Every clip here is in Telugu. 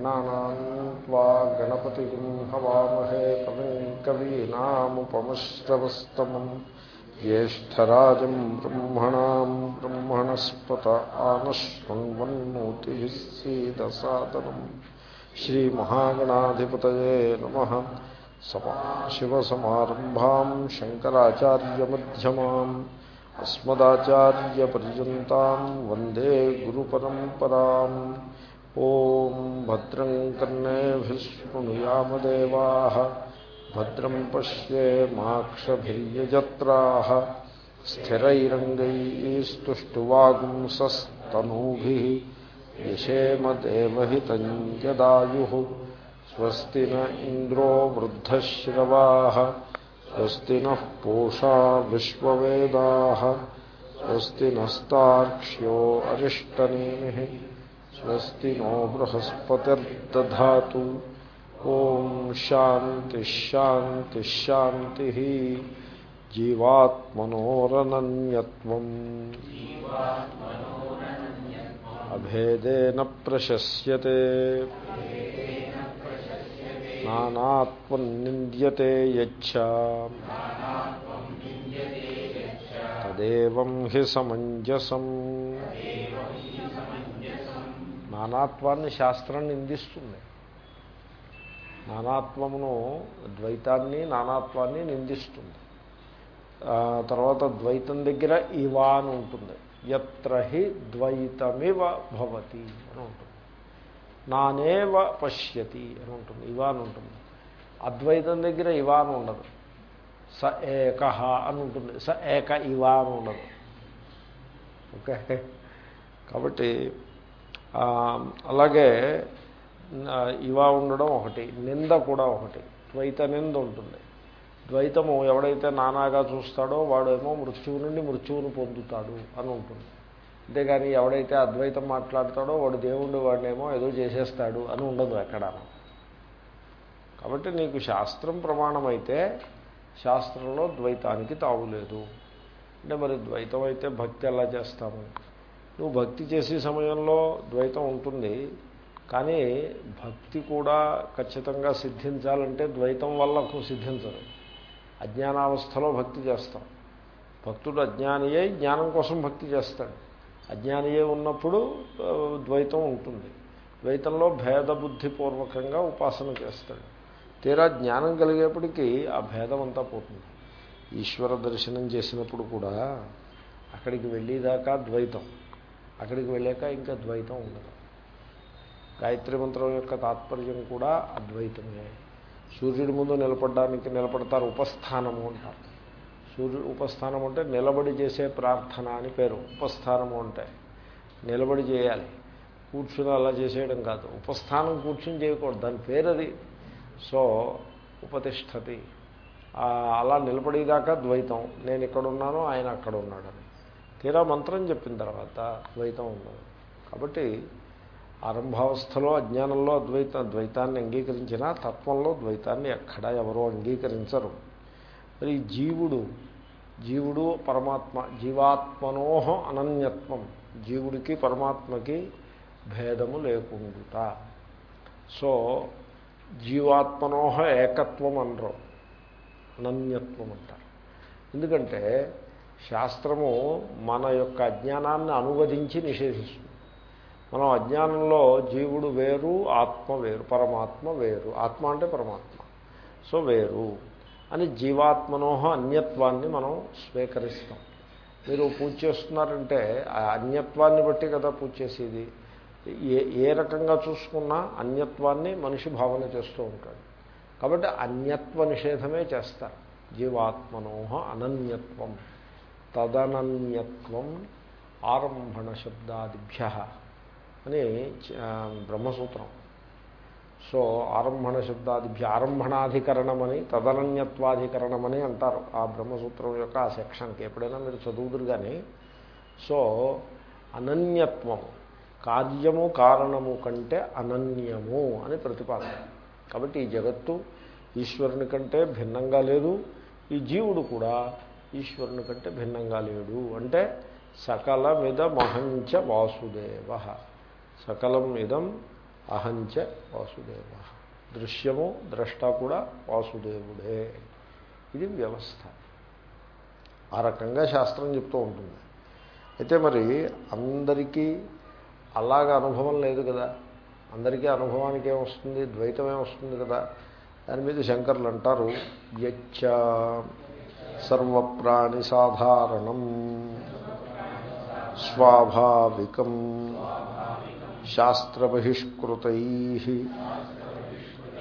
गणानान्त्वा गणपतिं हवामहे कविं कवीनामुपमश्रवस्तमम् ज्येष्ठराजं ब्रह्मणां ब्रह्मणस्पत आनशृण्वन्नोतिभिः सीदसादनम् श्रीमहागणाधिपतये नमः शिवसमारम्भां शङ्कराचार्यमध्यमाम् अस्मदाचार्यपर्यन्तां वन्दे गुरुपरम्पराम् ॐ भद्रं कर्णेभिः भद्रं पश्येमाक्षभिर्यजत्राः स्थिरैरङ्गैस्तुष्टुवागुंसस्तनूभिः यशेमदेवहितं यदायुः स्वस्ति न इन्द्रो वृद्धश्रवाः, स्वस्ति नः पूषा विश्ववेदाः, स्वस्ति नस्तार्क्ष्यो अरिष्टनेमिः। स्वस्ति नो बृहस्पतिर्दधा ॐ शान्तिश्शान्तिश्शान्तिः जीवात्मनोरनन्यत्वम्। अभेदेन प्रशस्यते। नानात्वन्निन्द्यते यच्छ। तदेवं हि समञ्जसम्। నానాత్వాన్ని శాస్త్రం నిందిస్తుంది. నానాత్వమును ద్వైతాన్ని నానాత్వాన్ని నిందిస్తుంది. తర్వాత ద్వైతం దగ్గర ఇవా అని ఉంటుంది. ఎత్ర హి ద్వైతమివ భవతి అని ఉంటుంది. నానేవ పశ్యతి అని ఉంటుంది. ఇవా అని ఉంటుంది. అద్వైతం దగ్గర ఇవా అని ఉండదు. స ఏక అని ఉంటుంది. స ఏక ఇవా అని ఉండదు. ఓకే? కాబట్టి అలాగే ఇవా ఉండడం ఒకటి నింద కూడా ఒకటి ద్వైత నింద ఉంటుంది. ద్వైతము ఎవడైతే నానాగా చూస్తాడో వాడేమో మృత్యువు నుండి మృత్యువును పొందుతాడు అని ఉంటుంది. అంతేగాని ఎవడైతే అద్వైతం మాట్లాడతాడో వాడు దేవుడు వాడినేమో ఏదో చేసేస్తాడు అని ఉండదు ఎక్కడ. కాబట్టి నీకు శాస్త్రం ప్రమాణమైతే శాస్త్రంలో ద్వైతానికి తావులేదు అంటే మరి ద్వైతం అయితే భక్తి ఎలా చేస్తాము? నువ్వు భక్తి చేసే సమయంలో ద్వైతం ఉంటుంది. కానీ భక్తి కూడా ఖచ్చితంగా సిద్ధించాలంటే ద్వైతం వల్ల సిద్ధించదు. అజ్ఞానావస్థలో భక్తి చేస్తాం. భక్తుడు అజ్ఞానియే జ్ఞానం కోసం భక్తి చేస్తాడు. అజ్ఞానియే ఉన్నప్పుడు ద్వైతం ఉంటుంది. ద్వైతంలో భేద బుద్ధిపూర్వకంగా ఉపాసన చేస్తాడు. తీరా జ్ఞానం కలిగేప్పటికీ ఆ భేదం అంతా పోతుంది. ఈశ్వర దర్శనం చేసినప్పుడు కూడా అక్కడికి వెళ్ళేదాకా ద్వైతం. అక్కడికి వెళ్ళాక ఇంకా ద్వైతం ఉండదు. గాయత్రి మంత్రం యొక్క తాత్పర్యం కూడా అద్వైతమే. సూర్యుడి ముందు నిలబడడానికి నిలబడతారు ఉపస్థానము అంటారు. సూర్యుడు ఉపస్థానం అంటే నిలబడి చేసే ప్రార్థన అని పేరు. ఉపస్థానము అంటే నిలబడి చేయాలి. కూర్చుని అలా చేసేయడం కాదు. ఉపస్థానం కూర్చుని చేయకూడదు. దాని పేరు అది సో ఉపతిష్టతి అలా నిలబడేదాకా ద్వైతం. నేను ఇక్కడ ఉన్నాను ఆయన అక్కడ ఉన్నాడని. తీరా మంత్రం చెప్పిన తర్వాత ద్వైతం ఉండదు కాబట్టి ఆరంభావస్థలో అజ్ఞానంలో అద్వైత ద్వైతాన్ని అంగీకరించినా తత్వంలో ద్వైతాన్ని ఎక్కడా ఎవరో అంగీకరించరు. మరి జీవుడు జీవుడు పరమాత్మ జీవాత్మనోహ అనన్యత్వం. జీవుడికి పరమాత్మకి భేదము లేకుండా సో జీవాత్మనోహ ఏకత్వం అనరు. అనన్యత్వం అంటారు. ఎందుకంటే శాస్త్రము మన యొక్క అజ్ఞానాన్ని అనువదించి నిషేధిస్తుంది. మనం అజ్ఞానంలో జీవుడు వేరు ఆత్మ వేరు పరమాత్మ వేరు. ఆత్మ అంటే పరమాత్మ. సో వేరు. అని జీవాత్మనోహ అన్యత్వాన్ని మనం స్వీకరిస్తాం. మీరు పూజ చేస్తున్నారంటే ఆ అన్యత్వాన్ని బట్టి కదా పూజ చేసేది. ఏ ఏ రకంగా చూసుకున్నా అన్యత్వాన్ని మనిషి భావన చేస్తూ ఉంటాడు. కాబట్టి అన్యత్వ నిషేధమే చేస్తారు. జీవాత్మనోహ అనన్యత్వం. తదనన్యత్వం ఆరంభణ శబ్దాదిభ్య అని బ్రహ్మసూత్రం. సో ఆరంభణ శబ్దాదిభ్య ఆరంభణాధికరణమని తదనన్యత్వాధికరణమని అంటారు ఆ బ్రహ్మసూత్రం యొక్క ఆ సెక్షన్కి. ఎప్పుడైనా మీరు చదువుదురు కానీ సో అనన్యత్వం కార్యము కారణము కంటే అనన్యము అని ప్రతిపాదన. కాబట్టి ఈ జగత్తు ఈశ్వరుని కంటే భిన్నంగా లేదు. ఈ జీవుడు కూడా ఈశ్వరుని కంటే భిన్నంగా లేడు. అంటే సకలమిదమహంచ వాసుదేవ. సకలం ఇదం అహంచ వాసుదేవ. దృశ్యము ద్రష్ట కూడా వాసుదేవుడే. ఇది వ్యవస్థ. ఆ రకంగా శాస్త్రం చెప్తూ ఉంటుంది. అయితే మరి అందరికీ అలాగ అనుభవం లేదు కదా. అందరికీ అనుభవానికి ఏమొస్తుంది ద్వైతమే వస్తుంది కదా? దాని మీద శంకర్లు అంటారు యచ్చ. సర్వప్రాణి సాధారణం స్వాభావికం శాస్త్రబహిష్కృతై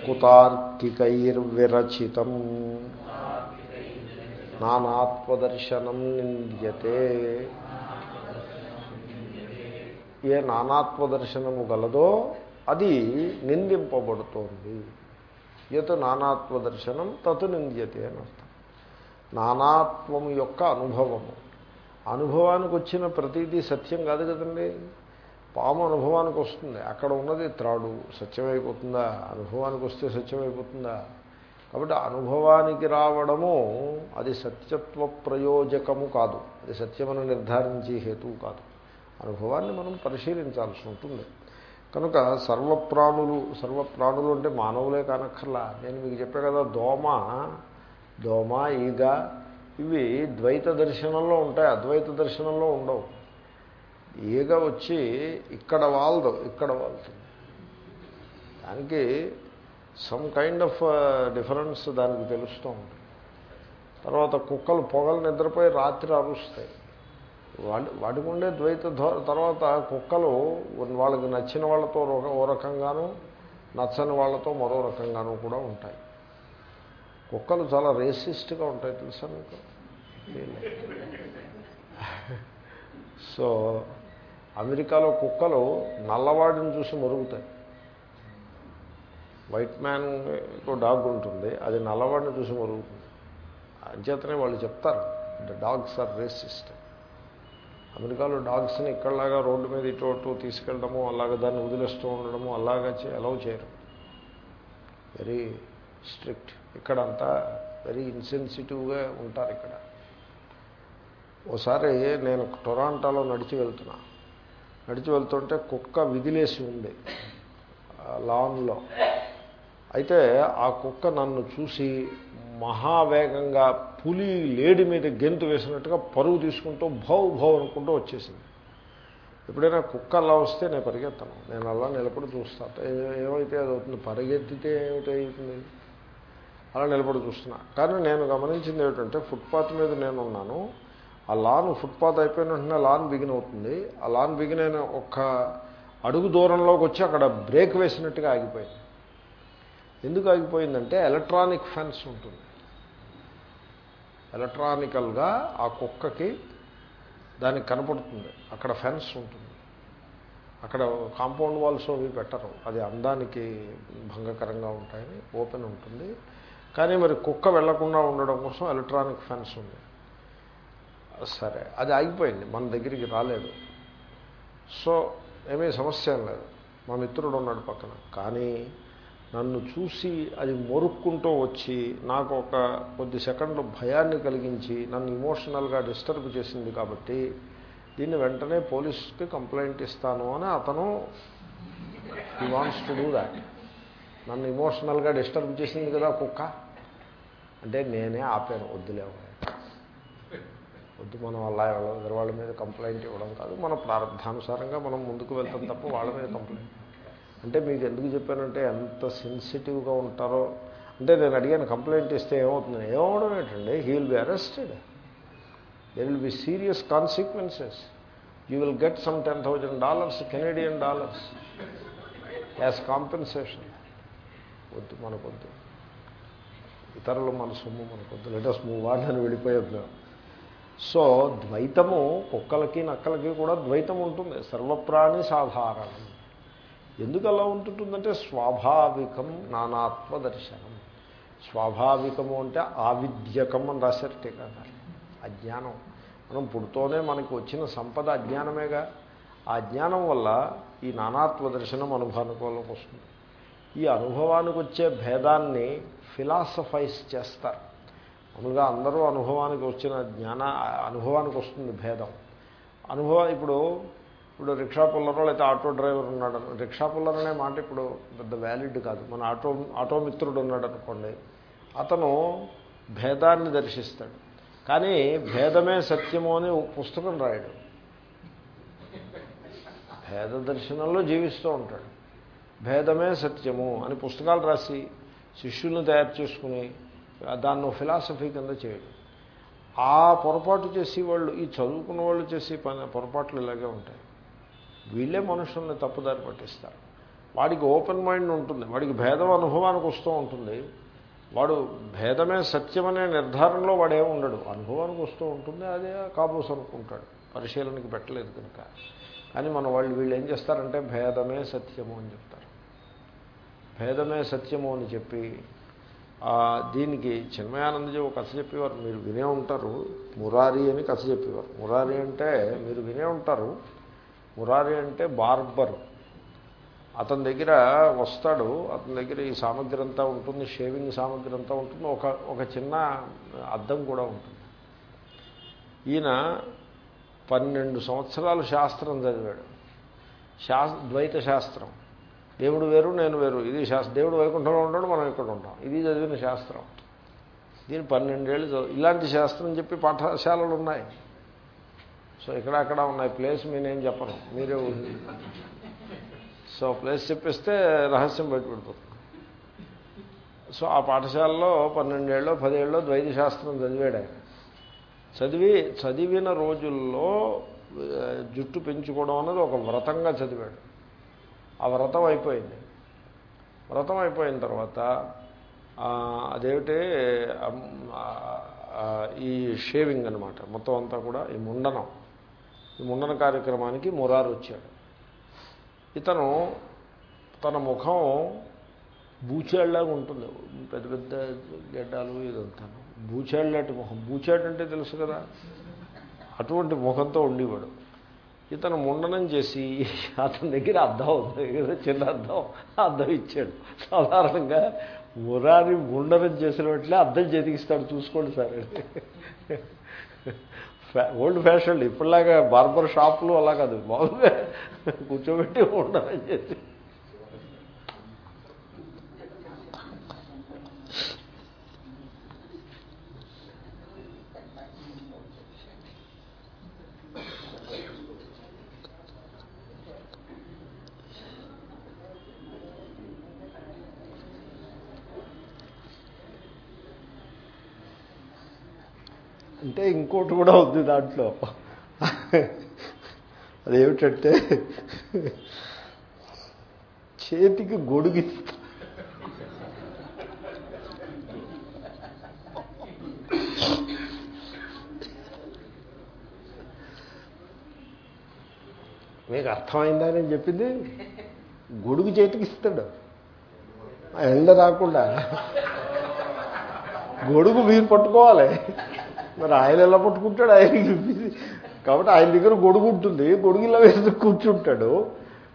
కుతార్కికైర్విరచితం నానాత్వదర్శనం నింద్యతే ఏ నానాత్వదర్శనము గలదో అది నిందింపబడుతోంది. ఎత్ నానాత్వదర్శనం తత్ నింద్యతే అని అర్థం. నానాత్వం యొక్క అనుభవము. అనుభవానికి వచ్చిన ప్రతిదీ సత్యం కాదు కదండి. పాము అనుభవానికి వస్తుంది. అక్కడ ఉన్నది త్రాడు. సత్యమైపోతుందా? అనుభవానికి వస్తే సత్యమైపోతుందా? కాబట్టి అనుభవానికి రావడము అది సత్యత్వ ప్రయోజకము కాదు. అది సత్యమని నిర్ధారించి హేతువు కాదు. అనుభవాన్ని మనం పరిశీలించాల్సి ఉంటుంది. కనుక సర్వప్రాణులు సర్వప్రాణులు అంటే మానవులే కానక్కర్లా. నేను మీకు చెప్పే కదా దోమ దోమ ఈగ ఇవి ద్వైత దర్శనంలో ఉంటాయి అద్వైత దర్శనంలో ఉండవు. ఈగ వచ్చి ఇక్కడ వాళ్ళదు ఇక్కడ వాళ్తుంది దానికి సమ్ కైండ్ ఆఫ్ డిఫరెన్స్ దానికి తెలుస్తూ ఉంటుంది. తర్వాత కుక్కలు పొగలు నిద్రపోయి రాత్రి అరుస్తాయి. వాటి వాటికి ఉండే ద్వైత తర్వాత కుక్కలు వాళ్ళకి నచ్చిన వాళ్ళతో ఓ రకంగాను నచ్చని వాళ్ళతో మరో రకంగాను కూడా ఉంటాయి. కుక్కలు చాలా రేసిస్ట్గా ఉంటాయి తెలుసా మీకు? సో అమెరికాలో కుక్కలు నల్లవాడిని చూసి మరుగుతాయి. వైట్ మ్యాన్ డాగ్ ఉంటుంది అది నల్లవాడిని చూసి మరుగుతుంది. అంచేతనే వాళ్ళు చెప్తారు ద డాగ్స్ ఆర్ రేసిస్ట్ అమెరికాలో డాగ్స్ని ఇక్కడలాగా రోడ్డు మీద ఇటు అటు తీసుకెళ్ళడము అలాగా దాన్ని వదిలేస్తూ ఉండడము అలాగా అలౌ చేయరు. Very strict. ఇక్కడంతా వెరీ ఇన్సెన్సిటివ్గా ఉంటారు ఇక్కడ. ఓసారి నేను టొరాంటోలో నడిచి వెళ్తున్నా. నడిచి వెళ్తుంటే కుక్క విదిలేసి ఉంది లాన్లో అయితే ఆ కుక్క నన్ను చూసి మహావేగంగా పులి లేడి మీద గెంతు వేసినట్టుగా పరుగు తీసుకుంటూ భౌ భౌ అనుకుంటూ వచ్చేసింది. ఎప్పుడైనా కుక్క అలా వస్తే నేను పరిగెత్తాను. నేను అలా నిలబడి చూస్తాను ఏమైతే అది అవుతుంది? పరిగెత్తితే ఏమిటవుతుంది అలా నిలబడి చూస్తున్నా. కానీ నేను గమనించింది ఏమిటంటే ఫుట్పాత్ మీద నేను ఉన్నాను ఆ లాన్ ఫుట్పాత్ అయిపోయిన వెంటనే లాన్ బిగిన్ అవుతుంది. ఆ లాన్ బిగిన్ అయిన ఒక్క అడుగు దూరంలోకి వచ్చి అక్కడ బ్రేక్ వేసినట్టుగా ఆగిపోయింది. ఎందుకు ఆగిపోయిందంటే ఎలక్ట్రానిక్ ఫెన్స్ ఉంటుంది. ఎలక్ట్రానికల్గా ఆ కుక్కకి దానికి కనపడుతుంది. అక్కడ ఫెన్స్ ఉంటుంది. అక్కడ కాంపౌండ్ వాల్స్ అవి పెట్టరు. అది అందానికి భంగకరంగా ఉంటాయని ఓపెన్ ఉంటుంది. కానీ మరి కుక్క వెళ్ళకుండా ఉండడం కోసం ఎలక్ట్రానిక్ ఫెన్స్ ఉంది. సరే అది ఆగిపోయింది. మన దగ్గరికి రాలేదు. సో ఏమీ సమస్య లేదు. మా మిత్రుడు ఉన్నాడు పక్కన. కానీ నన్ను చూసి అది మొరుక్కుంటూ వచ్చి నాకు ఒక కొద్ది సెకండ్లు భయాన్ని కలిగించి నన్ను ఇమోషనల్గా డిస్టర్బ్ చేసింది కాబట్టి దీన్ని వెంటనే పోలీస్కి కంప్లైంట్ ఇస్తాను అని అతను ఈ వాన్స్ టు డూ దాట్ నన్ను ఇమోషనల్గా డిస్టర్బ్ చేసింది కదా కుక్క. అంటే నేనే ఆపాను వద్దులేవు వద్దు మనం అలా ఎదురు వాళ్ళ మీద కంప్లైంట్ ఇవ్వడం కాదు మన ప్రారంభానుసారంగా మనం ముందుకు వెళ్తాం తప్ప వాళ్ళ మీద కంప్లైంట్ అంటే మీకు ఎందుకు చెప్పానంటే ఎంత సెన్సిటివ్గా ఉంటారో. అంటే నేను అడిగాను కంప్లైంట్ ఇస్తే ఏమవుతుంది? ఏమవడం ఏంటండి? He will be arrested there will be serious consequences you will get some ten thousand dollars Canadian dollars as compensation వద్దు మనకొద్దు. ఇతరులు మన సొమ్ము మనకొద్దు లెటస్ మూవ్ వాన్ అని వెళ్ళిపోయొద్దు. సో ద్వైతము కుక్కలకి నక్కలకి కూడా ద్వైతం ఉంటుంది. సర్వప్రాణి సాధారణం. ఎందుకు అలా ఉంటుందంటే స్వాభావికం నానాత్మ దర్శనం. స్వాభావికము అంటే ఆవిద్యకం అని రాశారు కదా అజ్ఞానం. మనం పుడుతోనే మనకు వచ్చిన సంపద అజ్ఞానమేగా. ఆ జ్ఞానం వల్ల ఈ నానాత్వ దర్శనం అనుభవానికి వస్తుంది. ఈ అనుభవానికి వచ్చే భేదాన్ని ఫిలాసఫైజ్ చేస్తారు. మామూలుగా అందరూ అనుభవానికి వచ్చిన జ్ఞాన అనుభవానికి వస్తుంది భేదం. అనుభవం ఇప్పుడు ఇప్పుడు రిక్షా పుల్లరో లేకపోతే ఆటో డ్రైవర్ ఉన్నాడు. రిక్షా పుల్లర్ అనే మాట ఇప్పుడు పెద్ద వ్యాలిడ్ కాదు. మన ఆటో ఆటో మిత్రుడు ఉన్నాడు అనుకోండి. అతను భేదాన్ని దర్శిస్తాడు. కానీ భేదమే సత్యము అని ఒక పుస్తకం రాయడు. భేద దర్శనంలో జీవిస్తూ ఉంటాడు. భేదమే సత్యము అని పుస్తకాలు రాసి శిష్యులను తయారు చేసుకుని దాన్ని ఫిలాసఫీ కింద చేయడం. ఆ పొరపాటు చేసి వాళ్ళు ఈ చదువుకున్న వాళ్ళు చేసి పని పొరపాట్లు ఇలాగే ఉంటాయి. వీళ్ళే మనుషుల్ని తప్పుదారి పట్టిస్తారు. వాడికి ఓపెన్ మైండ్ ఉంటుంది వాడికి భేదం అనుభవానికి వస్తూ ఉంటుంది. వాడు భేదమే సత్యమనే నిర్ధారణలో వాడే ఉండడు. అనుభవానికి వస్తూ ఉంటుంది అదే కాబోస్ అనుకుంటాడు. పరిశీలనకి పెట్టలేదు కనుక. కానీ మన వాళ్ళు వీళ్ళు ఏం చేస్తారంటే భేదమే సత్యము అని చెప్తారు. భేదమే సత్యము అని చెప్పి దీనికి చిన్మయానందజీ ఒక కథ చెప్పేవారు. మీరు వినే ఉంటారు. మురారి అని కథ చెప్పేవారు. మురారి అంటే మీరు వినే ఉంటారు. మురారి అంటే బార్బర్. అతని దగ్గర వస్తాడు. అతని దగ్గర ఈ సామగ్రి అంతా ఉంటుంది. షేవింగ్ సామగ్రి అంతా ఉంటుంది. ఒక ఒక చిన్న అద్దం కూడా ఉంటుంది. ఈయన పన్నెండు సంవత్సరాలు శాస్త్రం చదివాడు. శాస్ ద్వైత శాస్త్రం. దేవుడు వేరు నేను వేరు. ఇది శాస్త్రం దేవుడు వైకుంఠంలో ఉంటాడు మనం ఇక్కడ ఉంటాం. ఇది చదివిన శాస్త్రం. దీని పన్నెండేళ్ళు చదువు ఇలాంటి శాస్త్రం చెప్పి పాఠశాలలు ఉన్నాయి. సో ఇక్కడ అక్కడ ఉన్నాయి. ప్లేస్ నేనేం చెప్పను. మీరే ఊహి సో ప్లేస్ చెప్పిస్తే రహస్యం బయటపడిపోతుంది సో ఆ పాఠశాలలో పన్నెండేళ్ళు పదేళ్ళు ద్వైత శాస్త్రం చదివాడు ఆయన. చదివి చదివిన రోజుల్లో జుట్టు పెంచుకోవడం అనేది ఒక వ్రతంగా చదివాడు. ఆ వ్రతం అయిపోయింది. వ్రతం అయిపోయిన తర్వాత అదేమిటి ఈ షేవింగ్ అనమాట మొత్తం అంతా కూడా ఈ ముండనం. ఈ ముండన కార్యక్రమానికి మురారు వచ్చాడు. ఇతను తన ముఖం బూచేళ్ళాగా ఉంటుంది. పెద్ద పెద్ద గడ్డాలు ఇదంతా బూచేళ్ళటి ముఖం. బూచేడు అంటే తెలుసు కదా అటువంటి ముఖంతో ఉండేవాడు. ఇతను ముండనం చేసి అతని దగ్గర అర్థం ఏదో చిన్న అర్థం అర్థం ఇచ్చాడు. సాధారణంగా మురారి ముండనం చేసినట్లే అర్థం చేతికిస్తాడు. చూసుకోండి సార్. Old fashion. ఇప్పటిలాగా బార్బర్ షాపులు అలా కాదు. మామూలుగా కూర్చోబెట్టి ఉండడం చేసి అంటే ఇంకోటి కూడా ఉంది దాంట్లో. అదేమిటంటే చేతికి గొడుగిస్తా మీకు అర్థమైందా నేను చెప్పింది? గొడుగు చేతికి ఇస్తాడు. ఎండ రాకుండా. గొడుగు మీరు పట్టుకోవాలి. మరి ఆయన ఎలా పట్టుకుంటాడు? ఆయన కాబట్టి ఆయన దగ్గర గొడుగు ఉంటుంది. గొడుగులో వేసి కూర్చుంటాడు.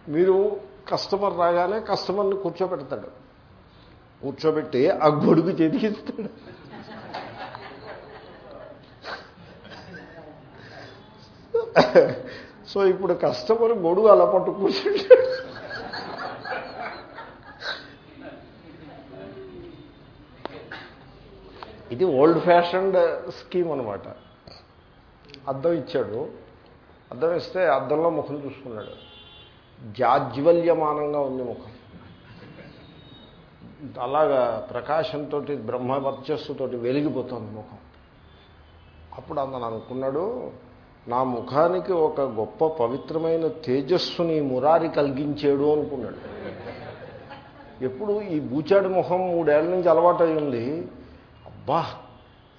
మీరు కస్టమర్ రాగానే కస్టమర్ని కూర్చోబెడతాడు. కూర్చోబెట్టి ఆ గొడుగు చేతికిస్తాడు. సో ఇప్పుడు కస్టమర్ గొడుగు అలా పట్టు కూర్చుంటాడు. ఇది ఓల్డ్ ఫ్యాషన్డ్ స్కీమ్ అనమాట అద్దం ఇచ్చాడు. అద్దం ఇస్తే అద్దంలో ముఖం చూసుకున్నాడు. జాజ్వల్యమానంగా ఉంది ముఖం. అలాగా ప్రకాశంతో బ్రహ్మవర్చస్సుతో వెలిగిపోతుంది ముఖం. అప్పుడు అతను అనుకున్నాడు నా ముఖానికి ఒక గొప్ప పవిత్రమైన తేజస్సుని మురారి కలిగించాడు అనుకున్నాడు. ఎప్పుడు ఈ బూచాడు ముఖం మూడేళ్ళ నుంచి అలవాటు ఉంది. అబ్బా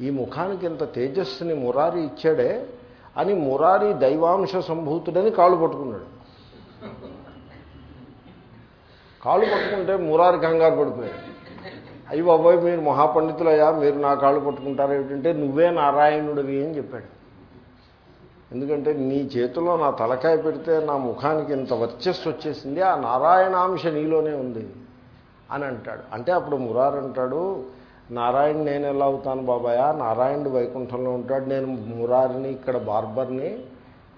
ఈ ముఖానికి ఇంత తేజస్సుని మురారి ఇచ్చాడే అని మురారి దైవాంశ సంభూతుడని కాళ్ళు పట్టుకున్నాడు. కాళ్ళు పట్టుకుంటే మురారి కంగారు పడిపోయాడు. అయ్యి బాబోయ్ మీరు మహాపండితులయ్యా మీరు నా కాళ్ళు పట్టుకుంటారు ఏమిటంటే నువ్వే నారాయణుడివి అని చెప్పాడు. ఎందుకంటే నీ చేతిలో నా తలకాయ పెడితే నా ముఖానికి ఇంత వర్చస్సు వచ్చేసింది ఆ నారాయణాంశ నీలోనే ఉంది అని అంటాడు. అంటే అప్పుడు మురారు అంటాడు నారాయణ నేను ఎలా అవుతాను బాబాయా? నారాయణుడు వైకుంఠంలో ఉంటాడు. నేను మురారిని ఇక్కడ బార్బర్ని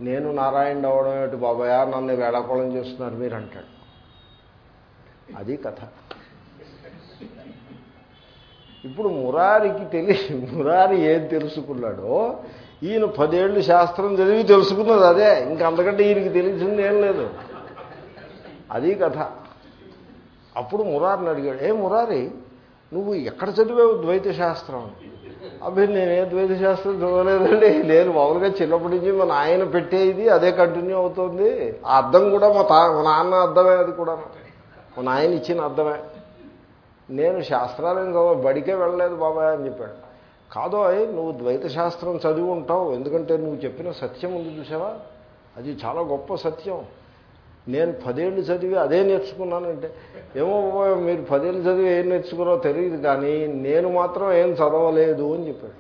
నేను నారాయణ అవడం ఏమిటి బాబాయా? నన్ను వేళాకోళం చేస్తున్నారు మీరు అంటాడు అది కథ. ఇప్పుడు మురారికి తెలిసి మురారి ఏం తెలుసుకున్నాడో ఈయన పదేళ్ళు శాస్త్రం చదివి తెలుసుకున్నది అదే. ఇంకా అంతకంటే ఈయనకి తెలిసింది ఏం లేదు. అది కథ. అప్పుడు మురారిని అడిగాడు ఏ మురారి నువ్వు ఎక్కడ చదివావు ద్వైత శాస్త్రం అబ్బాయి నేనే ద్వైత శాస్త్రం చదవలేదండి. నేను మామూలుగా చిన్నప్పటి నుంచి మా నాయన పెట్టేది అదే కంటిన్యూ అవుతుంది. ఆ అర్థం కూడా మా తా మా నాన్న అర్థమే అది కూడా. మా నాయన ఇచ్చిన అర్థమే నేను శాస్త్రాలేం చదవ బడికే వెళ్ళలేదు బాబాయ్ అని చెప్పాడు. కాదో నువ్వు ద్వైత శాస్త్రం చదివి ఉంటావు. ఎందుకంటే నువ్వు చెప్పిన సత్యం ఉంది చూసావా? అది చాలా గొప్ప సత్యం. నేను పదేళ్ళు చదివి అదే నేర్చుకున్నానంటే ఏమో మీరు పదేళ్ళు చదివి ఏం నేర్చుకున్నారో తెలియదు కానీ నేను మాత్రం ఏం చదవలేదు అని చెప్పాడు.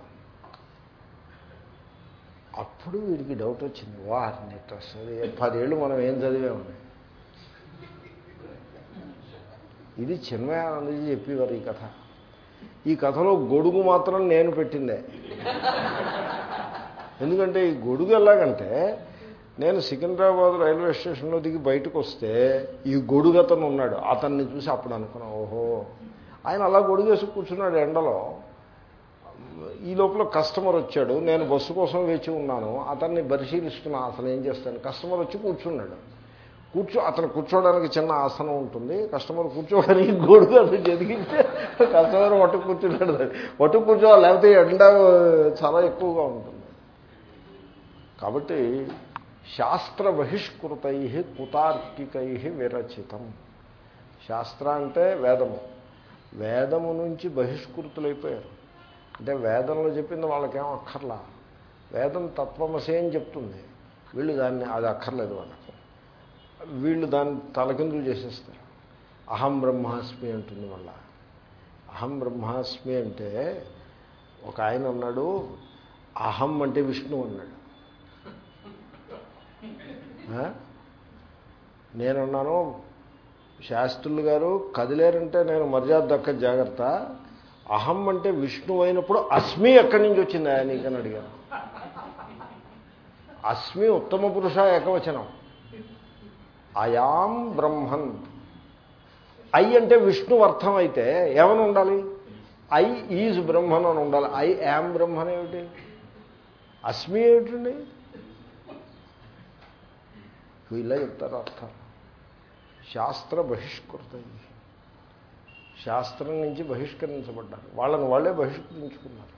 అప్పుడు వీడికి డౌట్ వచ్చింది. వారిని వస్తుంది పదేళ్ళు మనం ఏం చదివామని ఇది చిన్మయానందజీ చెప్పేవారు ఈ కథ. ఈ కథలో గొడుగు మాత్రం నేను పెట్టిందే. ఎందుకంటే ఈ గొడుగు ఎలాగంటే నేను సికింద్రాబాద్ రైల్వే స్టేషన్లో దిగి బయటకు వస్తే ఈ గొడుగతను ఉన్నాడు. అతన్ని చూసి అప్పుడు అనుకున్నా ఓహో. ఆయన అలా గొడుగేసి కూర్చున్నాడు ఎండలో. ఈ లోపల కస్టమర్ వచ్చాడు. నేను బస్సు కోసం వేచి ఉన్నాను. అతన్ని పరిశీలిస్తున్నా. అసలు ఏం చేస్తాను కస్టమర్ వచ్చి కూర్చున్నాడు. కూర్చో అతను కూర్చోవడానికి చిన్న ఆసనం ఉంటుంది. కస్టమర్ కూర్చోవడానికి గొడుగు అది ఎదిగితే కస్టమర్ ఒట్టు కూర్చున్నాడు. ఒట్టు కూర్చోవాలి లేకపోతే ఎండ చాలా ఎక్కువగా ఉంటుంది. కాబట్టి శాస్త్ర బహిష్కృతై కుతార్కికై విరచితం. శాస్త్ర అంటే వేదము. వేదము నుంచి బహిష్కృతులైపోయారు. అంటే వేదంలో చెప్పింది వాళ్ళకేం అక్కర్లా. వేదం తత్వమసే అని చెప్తుంది. వీళ్ళు దాన్ని అది అక్కర్లేదు వాళ్ళకి. వీళ్ళు దాన్ని తలకిందులు చేసేస్తారు. అహం బ్రహ్మాస్మి అంటుంది మళ్ళా. అహం బ్రహ్మాస్మి అంటే ఒక ఆయన అన్నాడు అహం అంటే విష్ణు అన్నాడు. నేనున్నాను. శాస్త్రులు గారు కదిలేరంటే నేను మర్యాద దక్క జాగ్రత్త. అహం అంటే విష్ణు అయినప్పుడు అస్మి ఎక్కడి నుంచి వచ్చింది నీకని అడిగాను. అస్మి ఉత్తమ పురుష ఏకవచనం. అయాం బ్రహ్మన్. ఐ అంటే విష్ణు అర్థం అయితే ఏమని ఉండాలి? ఐ ఈజ్ బ్రహ్మన్ అని ఉండాలి. ఐ యామ్ బ్రహ్మన్ ఏమిటి? అస్మి ఏమిటండి? ఇలా చెప్తారు అర్థం. శాస్త్ర బహిష్కృత శాస్త్రం నుంచి బహిష్కరించబడ్డారు. వాళ్ళని వాళ్ళే బహిష్కరించుకున్నారు.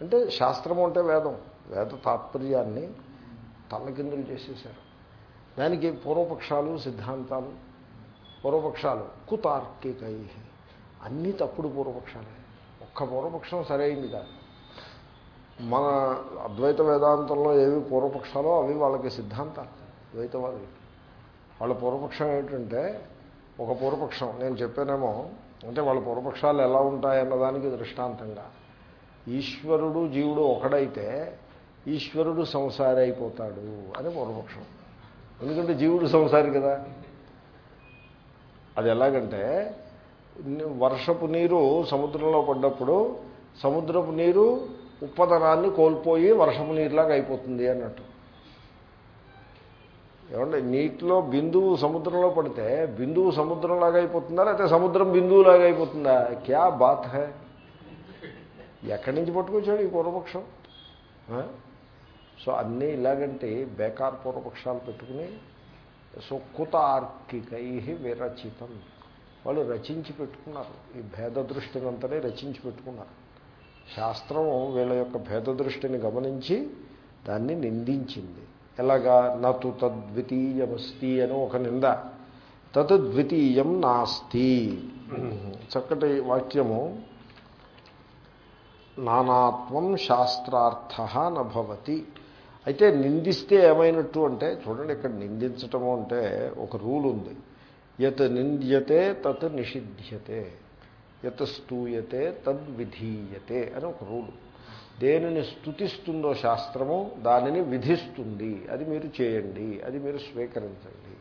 అంటే శాస్త్రం అంటే వేదం. వేద తాత్పర్యాన్ని తల్లకిందులు చేసేసారు దానికి పూర్వపక్షాలు సిద్ధాంతాలు పూర్వపక్షాలు కుతార్కికై అన్నీ తప్పుడు పూర్వపక్షాలే. ఒక్క పూర్వపక్షం సరైంది కాదు. మన అద్వైత వేదాంతంలో ఏవి పూర్వపక్షాలో అవి వాళ్ళకి సిద్ధాంతాలు. ద్వైతవాదులకి వాళ్ళ పూర్వపక్షం ఏమిటంటే ఒక పూర్వపక్షం నేను చెప్పానేమో అంటే వాళ్ళ పూర్వపక్షాలు ఎలా ఉంటాయన్నదానికి దృష్టాంతంగా. ఈశ్వరుడు జీవుడు ఒకడైతే ఈశ్వరుడు సంసారి అయిపోతాడు అని పూర్వపక్షం. ఎందుకంటే జీవుడు సంసారి కదా. అది ఎలాగంటే వర్షపు నీరు సముద్రంలో పడ్డప్పుడు సముద్రపు నీరు ఉప్పదనాన్ని కోల్పోయి వర్షపు నీరులాగా అయిపోతుంది అన్నట్టు. ఏమంటే నీటిలో బిందువు సముద్రంలో పడితే బిందువు సముద్రంలాగా అయిపోతుందా లేకపోతే సముద్రం బిందువులాగా అయిపోతుందా? క్యా బాత్ హే? ఎక్కడి నుంచి పట్టుకొచ్చాడు ఈ పూర్వపక్షం? సో అన్నీ ఇలాగంటే బేకార్ పూర్వపక్షాలు పెట్టుకుని సో కుతార్కికై విరచితం. వాళ్ళు రచించి పెట్టుకున్నారు. ఈ భేద దృష్టినంతనే రచించి పెట్టుకున్నారు. శాస్త్రం వీళ్ళ యొక్క భేద దృష్టిని గమనించి దాన్ని నిందించింది. ఎలాగా? నతు తద్వితీయమస్తి అని ఒక నింద. తద్వితీయం నాస్తి. చక్కటి వాక్యము. నానాత్వం శాస్త్రార్థ నభవతి అయితే నిందిస్తే ఏమైనట్టు అంటే చూడండి ఇక్కడ నిందించటము అంటే ఒక రూల్ ఉంది. యత్ నింద్యతే తత్ నిషిధ్యతే యత్ స్తూయతే తద్విధీయతే అని ఒక రూలు. దేనిని స్థుతిస్తుందో శాస్త్రము దానిని విధిస్తుంది. అది మీరు చేయండి. అది మీరు స్వీకరించండి.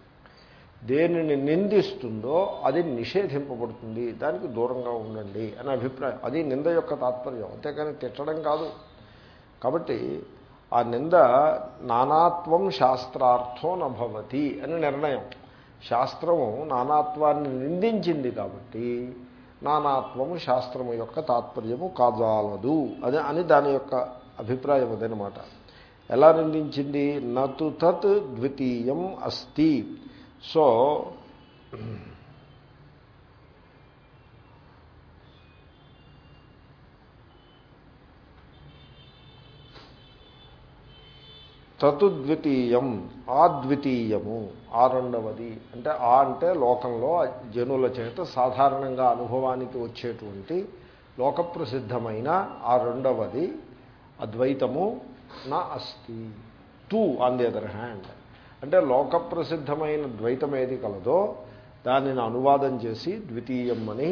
దేనిని నిందిస్తుందో అది నిషేధింపబడుతుంది. దానికి దూరంగా ఉండండి అనే అభిప్రాయం. అది నింద యొక్క తాత్పర్యం. అంతేకాని తిట్టడం కాదు. కాబట్టి ఆ నింద నానాత్వం శాస్త్రార్థో నభవతి అని నిర్ణయం. శాస్త్రము నానాత్వాన్ని నిందించింది కాబట్టి నానాత్వము శాస్త్రము యొక్క తాత్పర్యము కాదాలదు అది అని దాని యొక్క అభిప్రాయం అదనమాట. ఎలా నిందించింది? నతు తత్ ద్వితీయం అస్తి. సో తతు ద్వితీయం ఆ ఆ రెండవది అంటే ఆ అంటే లోకంలో జనుల చేత సాధారణంగా అనుభవానికి వచ్చేటువంటి లోకప్రసిద్ధమైన ఆ రెండవది అద్వైతము నా అస్తి. తూ ఆన్ ది అదర్ హ్యాండ్ అంటే లోకప్రసిద్ధమైన ద్వైతం ఏది కలదో దానిని అనువాదం చేసి ద్వితీయం అని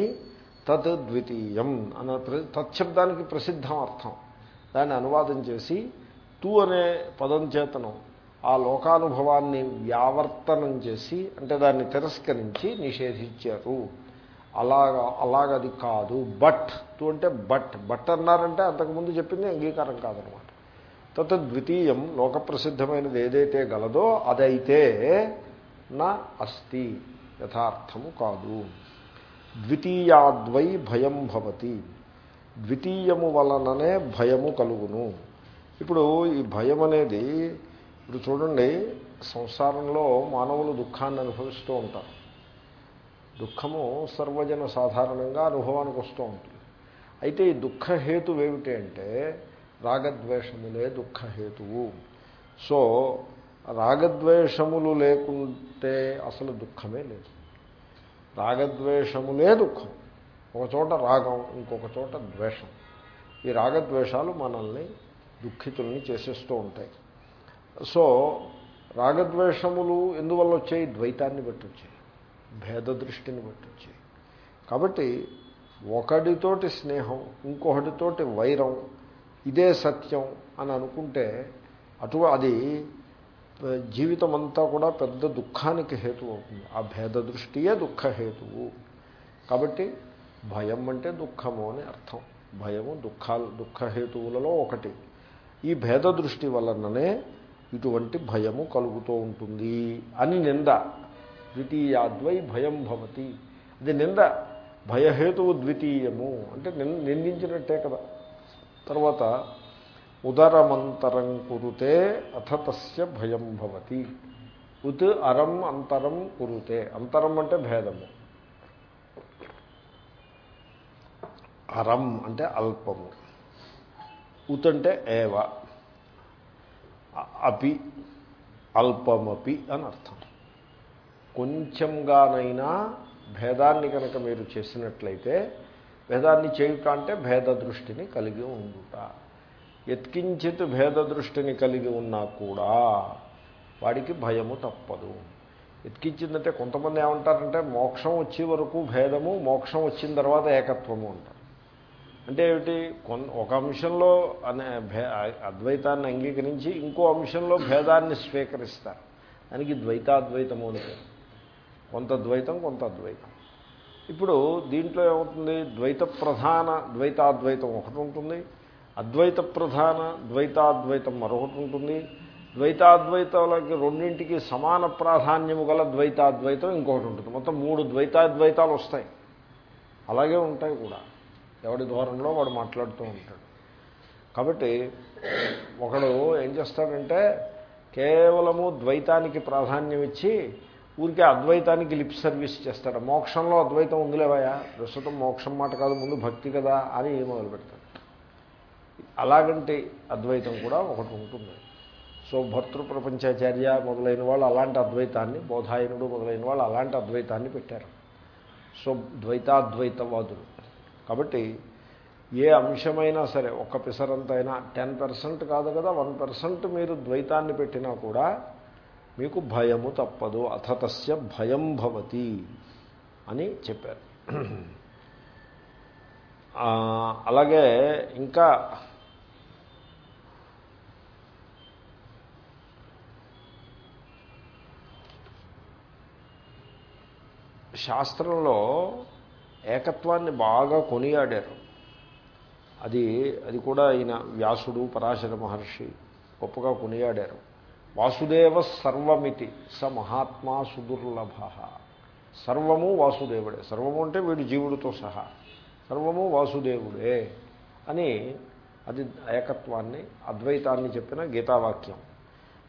తత్ ద్వితీయం అన్న తత్శబ్దానికి ప్రసిద్ధం అర్థం. దాన్ని అనువాదం చేసి తూ అనే పదం చేతనం ఆ లోకానుభవాన్ని వ్యావర్తనం చేసి అంటే దాన్ని తిరస్కరించి నిషేధించారు. అలాగా అలాగది కాదు. బట్ తు అంటే బట్. బట్ అన్నారంటే అంతకుముందు చెప్పింది అంగీకారం కాదనమాట. తత్ ద్వితీయం లోకప్రసిద్ధమైనది ఏదైతే గలదో అదైతే నా అస్తి యథార్థము కాదు. ద్వితీయాద్వై భయం భవతి. ద్వితీయము వలననే భయము కలుగును. ఇప్పుడు ఈ భయం అనేది ఇప్పుడు చూడండి సంసారంలో మానవులు దుఃఖాన్ని అనుభవిస్తూ ఉంటారు. దుఃఖము సర్వజన సాధారణంగా అనుభవానికి వస్తూ ఉంటుంది. అయితే ఈ దుఃఖహేతువు ఏమిటి అంటే రాగద్వేషములే దుఃఖహేతువు సో రాగద్వేషములు లేకుంటే అసలు దుఃఖమే లేదు. రాగద్వేషములే దుఃఖం. ఒక చోట రాగం ఇంకొక చోట ద్వేషం. ఈ రాగద్వేషాలు మనల్ని దుఃఖితుల్ని చేసేస్తూ ఉంటాయి. సో రాగద్వేషములు ఎందువల్ల వచ్చాయి? ద్వైతాన్ని బట్టి వచ్చాయి. భేద దృష్టిని బట్టి వచ్చాయి. కాబట్టి ఒకటితోటి స్నేహం ఇంకొకటితోటి వైరం ఇదే సత్యం అని అనుకుంటే అటు అది జీవితం అంతా కూడా పెద్ద దుఃఖానికి హేతు అవుతుంది. ఆ భేద దృష్టియే దుఃఖహేతువు కాబట్టి భయం అంటే దుఃఖము అని అర్థం. భయము దుఃఖాలు దుఃఖహేతువులలో ఒకటి. ఈ భేద దృష్టి వలననే ఇటువంటి భయము కలుగుతూ ఉంటుంది అని నింద. ద్వితీయాద్వై భయం భవతి. అది నింద. భయహేతువు ద్వితీయము. అంటే నిందించినట్టే కదా. తర్వాత ఉదరమంతరం కురుతే అథ తస్య భయం భవతి. ఉత్ అరం అంతరం కురుతే. అంతరం అంటే భేదము. అరం అంటే అల్పము. ఉత్ అంటే ఏవ. అపి అల్పమపి అని అర్థం. కొంచెంగానైనా భేదాన్ని కనుక మీరు చేసినట్లయితే భేదాన్ని చేయుట అంటే భేద దృష్టిని కలిగి ఉండుట. ఎత్కించిత్ భేద దృష్టిని కలిగి ఉన్నా కూడా వాడికి భయము తప్పదు. ఎత్కించిందంటే కొంతమంది ఏమంటారంటే మోక్షం వచ్చే వరకు భేదము మోక్షం వచ్చిన తర్వాత ఏకత్వము అంటారు. అంటే ఏమిటి? ఒక అంశంలో అనే అద్వైతాన్ని అంగీకరించి ఇంకో అంశంలో భేదాన్ని స్వీకరిస్తారు. దానికి ద్వైతాద్వైతము అని కొంత ద్వైతం కొంత అద్వైతం. ఇప్పుడు దీంట్లో ఏమవుతుంది? ద్వైత ప్రధాన ద్వైతాద్వైతం ఒకటి ఉంటుంది. అద్వైత ప్రధాన ద్వైతాద్వైతం మరొకటి ఉంటుంది. ద్వైతాద్వైతాలకి రెండింటికి సమాన ప్రాధాన్యము గల ద్వైతాద్వైతం ఇంకొకటి ఉంటుంది. మొత్తం మూడు ద్వైతాద్వైతాలు వస్తాయి. అలాగే ఉంటాయి కూడా. ఎవడి ధోరణిలో వాడు మాట్లాడుతూ ఉంటాడు. కాబట్టి ఒకడు ఏం చేస్తాడంటే కేవలము ద్వైతానికి ప్రాధాన్యం ఇచ్చి ఊరికే అద్వైతానికి లిప్ సర్వీస్ చేస్తాడు. మోక్షంలో అద్వైతం ఉందిలేవయా ప్రస్తుతం మోక్షం మాట కాదు ముందు భక్తి కదా అని మొదలు పెడతాడు. అలాగంటి అద్వైతం కూడా ఒకటి ఉంటుంది. సో భర్తృప్రపంచాచార్య మొదలైన వాళ్ళు అలాంటి అద్వైతాన్ని బోధాయనుడు మొదలైన వాళ్ళు అలాంటి అద్వైతాన్ని పెట్టారు. సో ద్వైతాద్వైతవాదులు. కాబట్టి ఏ అంశమైనా సరే ఒక్క పిసరంతైనా టెన్ పర్సెంట్ కాదు కదా వన్ పర్సెంట్ మీరు ద్వైతాన్ని పెట్టినా కూడా మీకు భయము తప్పదు అథతస్య భయం భవతి అని చెప్పారు. అలాగే ఇంకా శాస్త్రంలో ఏకత్వాన్ని బాగా కొనియాడారు. అది అది కూడా ఈయన వ్యాసుడు పరాశర మహర్షి గొప్పగా కొనియాడారు. వాసుదేవ సర్వమితి స మహాత్మా సుదుర్లభ. సర్వము వాసుదేవుడే. సర్వము అంటే వీడు జీవుడితో సహా. సర్వము వాసుదేవుడే అని అది ఏకత్వాన్ని అద్వైతాన్ని చెప్పిన గీతావాక్యం.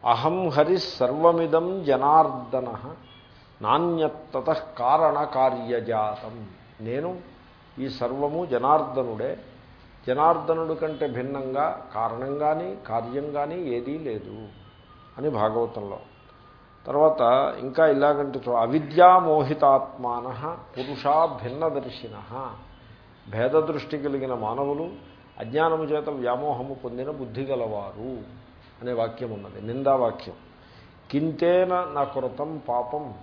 అహం హరి సర్వమిదం జనార్దన. నాణ్యత కారణకార్యజాతం. నేను ఈ సర్వము జనార్దనుడే. జనార్దనుడి కంటే భిన్నంగా కారణం కానీ కార్యం కానీ ఏదీ లేదు అని భాగవతంలో. తర్వాత ఇంకా ఇలాగంటే అవిద్యామోహితాత్మాన పురుషా భిన్నదర్శిన. భేద దృష్టి కలిగిన మానవులు అజ్ఞానము చేత వ్యామోహము పొందిన బుద్ధి గలవారు అనే వాక్యం ఉన్నది నిందావాక్యం. కింతేన నా కృతం పాపం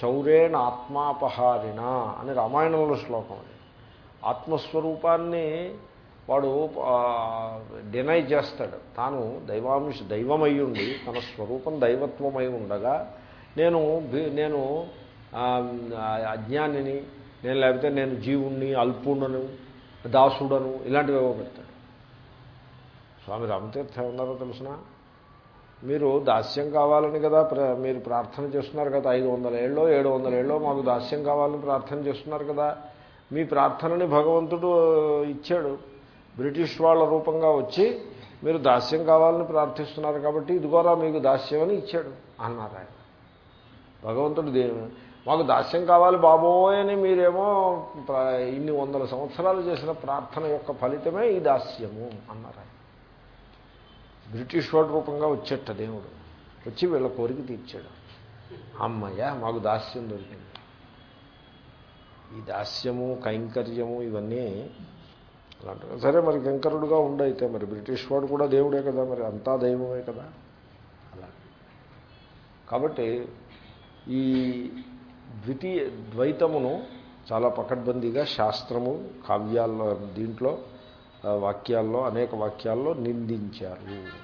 చౌరేణ ఆత్మాపహారిణ అని రామాయణంలో శ్లోకం అది. ఆత్మస్వరూపాన్ని వాడు డినై చేస్తాడు. తాను దైవాంశ దైవమై ఉండి తన స్వరూపం దైవత్వమై ఉండగా నేను నేను అజ్ఞానిని నేను లేకపోతే నేను జీవుణ్ణి అల్పుణను దాసుడను ఇలాంటివి ఏవో పెడతాడు. స్వామి రామతీర్థం ఉన్నారో తెలిసిన? మీరు దాస్యం కావాలని కదా మీరు ప్రార్థన చేస్తున్నారు కదా ఐదు వందల ఏళ్ళో ఏడు వందల ఏళ్ళో మాకు దాస్యం కావాలని ప్రార్థన చేస్తున్నారు కదా. మీ ప్రార్థనని భగవంతుడు ఇచ్చాడు. బ్రిటిష్ వాళ్ళ రూపంగా వచ్చి మీరు దాస్యం కావాలని ప్రార్థిస్తున్నారు కాబట్టి ఇదిగోరా మీకు దాస్యం అని ఇచ్చాడు అన్నారు ఆయన భగవంతుడు మాకు దాస్యం కావాలి బాబోయ్ అని మీరేమో ఇన్ని వందల సంవత్సరాలు చేసిన ప్రార్థన యొక్క ఫలితమే ఈ దాస్యము అన్నారు ఆయన బ్రిటిష్ వాడు రూపంగా వచ్చేట దేవుడు. వచ్చి వీళ్ళ కోరిక తీర్చాడు. అమ్మయ్య మాకు దాస్యం దొరికింది. ఈ దాస్యము కైంకర్యము ఇవన్నీ అలాంటి సరే మరి కంకరుడుగా ఉండైతే మరి బ్రిటిష్ వాడు కూడా దేవుడే కదా మరి అంతా దైవమే కదా. అలా కాబట్టి ఈ ద్వితీయ ద్వైతమును చాలా పకడ్బందీగా శాస్త్రము కావ్యాల్లో దీంట్లో వాక్యాల్లో అనేక వాక్యాల్లో నిందించారు.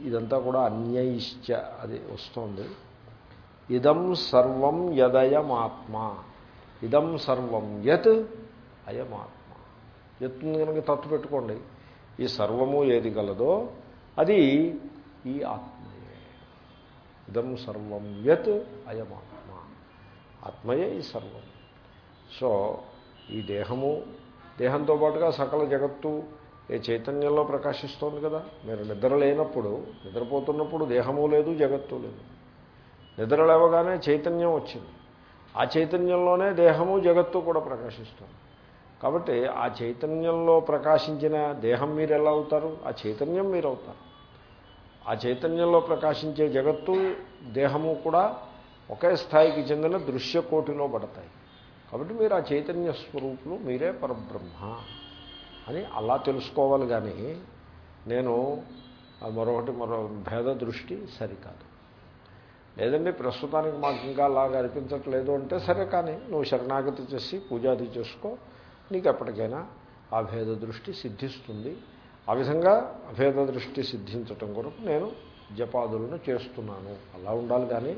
ఇదంతా కూడా అన్యైశ్చ అది వస్తుంది. ఇదం సర్వం యదయమాత్మ. ఇదం సర్వం యత్ అయమాత్మ. యత్ కనుక తత్తు పెట్టుకోండి. ఈ సర్వము ఏది గలదో అది ఈ ఆత్మయే. ఇదం సర్వం యత్ అయమాత్మ. ఆత్మయే ఈ సర్వం. సో ఈ దేహము దేహంతో పాటుగా సకల జగత్తు ఏ చైతన్యంలో ప్రకాశిస్తోంది కదా. మీరు నిద్ర లేనప్పుడు నిద్రపోతున్నప్పుడు దేహము లేదు జగత్తు లేదు. నిద్ర లేవగానే చైతన్యం వచ్చింది. ఆ చైతన్యంలోనే దేహము జగత్తు కూడా ప్రకాశిస్తుంది. కాబట్టి ఆ చైతన్యంలో ప్రకాశించిన దేహం మీరు ఎలా అవుతారు? ఆ చైతన్యం మీరు అవుతారు ఆ చైతన్యంలో ప్రకాశించే జగత్తు దేహము కూడా ఒకే స్థాయికి చెందిన దృశ్యకోటిలో పడతాయి. కాబట్టి మీరు ఆ చైతన్య స్వరూపులు మీరే పరబ్రహ్మ అని అలా తెలుసుకోవాలి కానీ నేను మరొకటి మరో భేద దృష్టి సరికాదు. లేదండి ప్రస్తుతానికి మాకు ఇంకా అలాగా అనిపించట్లేదు అంటే సరే కానీ నువ్వు శరణాగతి చేసి పూజాది చేసుకో నీకు ఎప్పటికైనా ఆ భేద దృష్టి సిద్ధిస్తుంది. ఆ విధంగా అభేద దృష్టి సిద్ధించటం కొరకు నేను జపాదులను చేస్తున్నాను. అలా ఉండాలి కానీ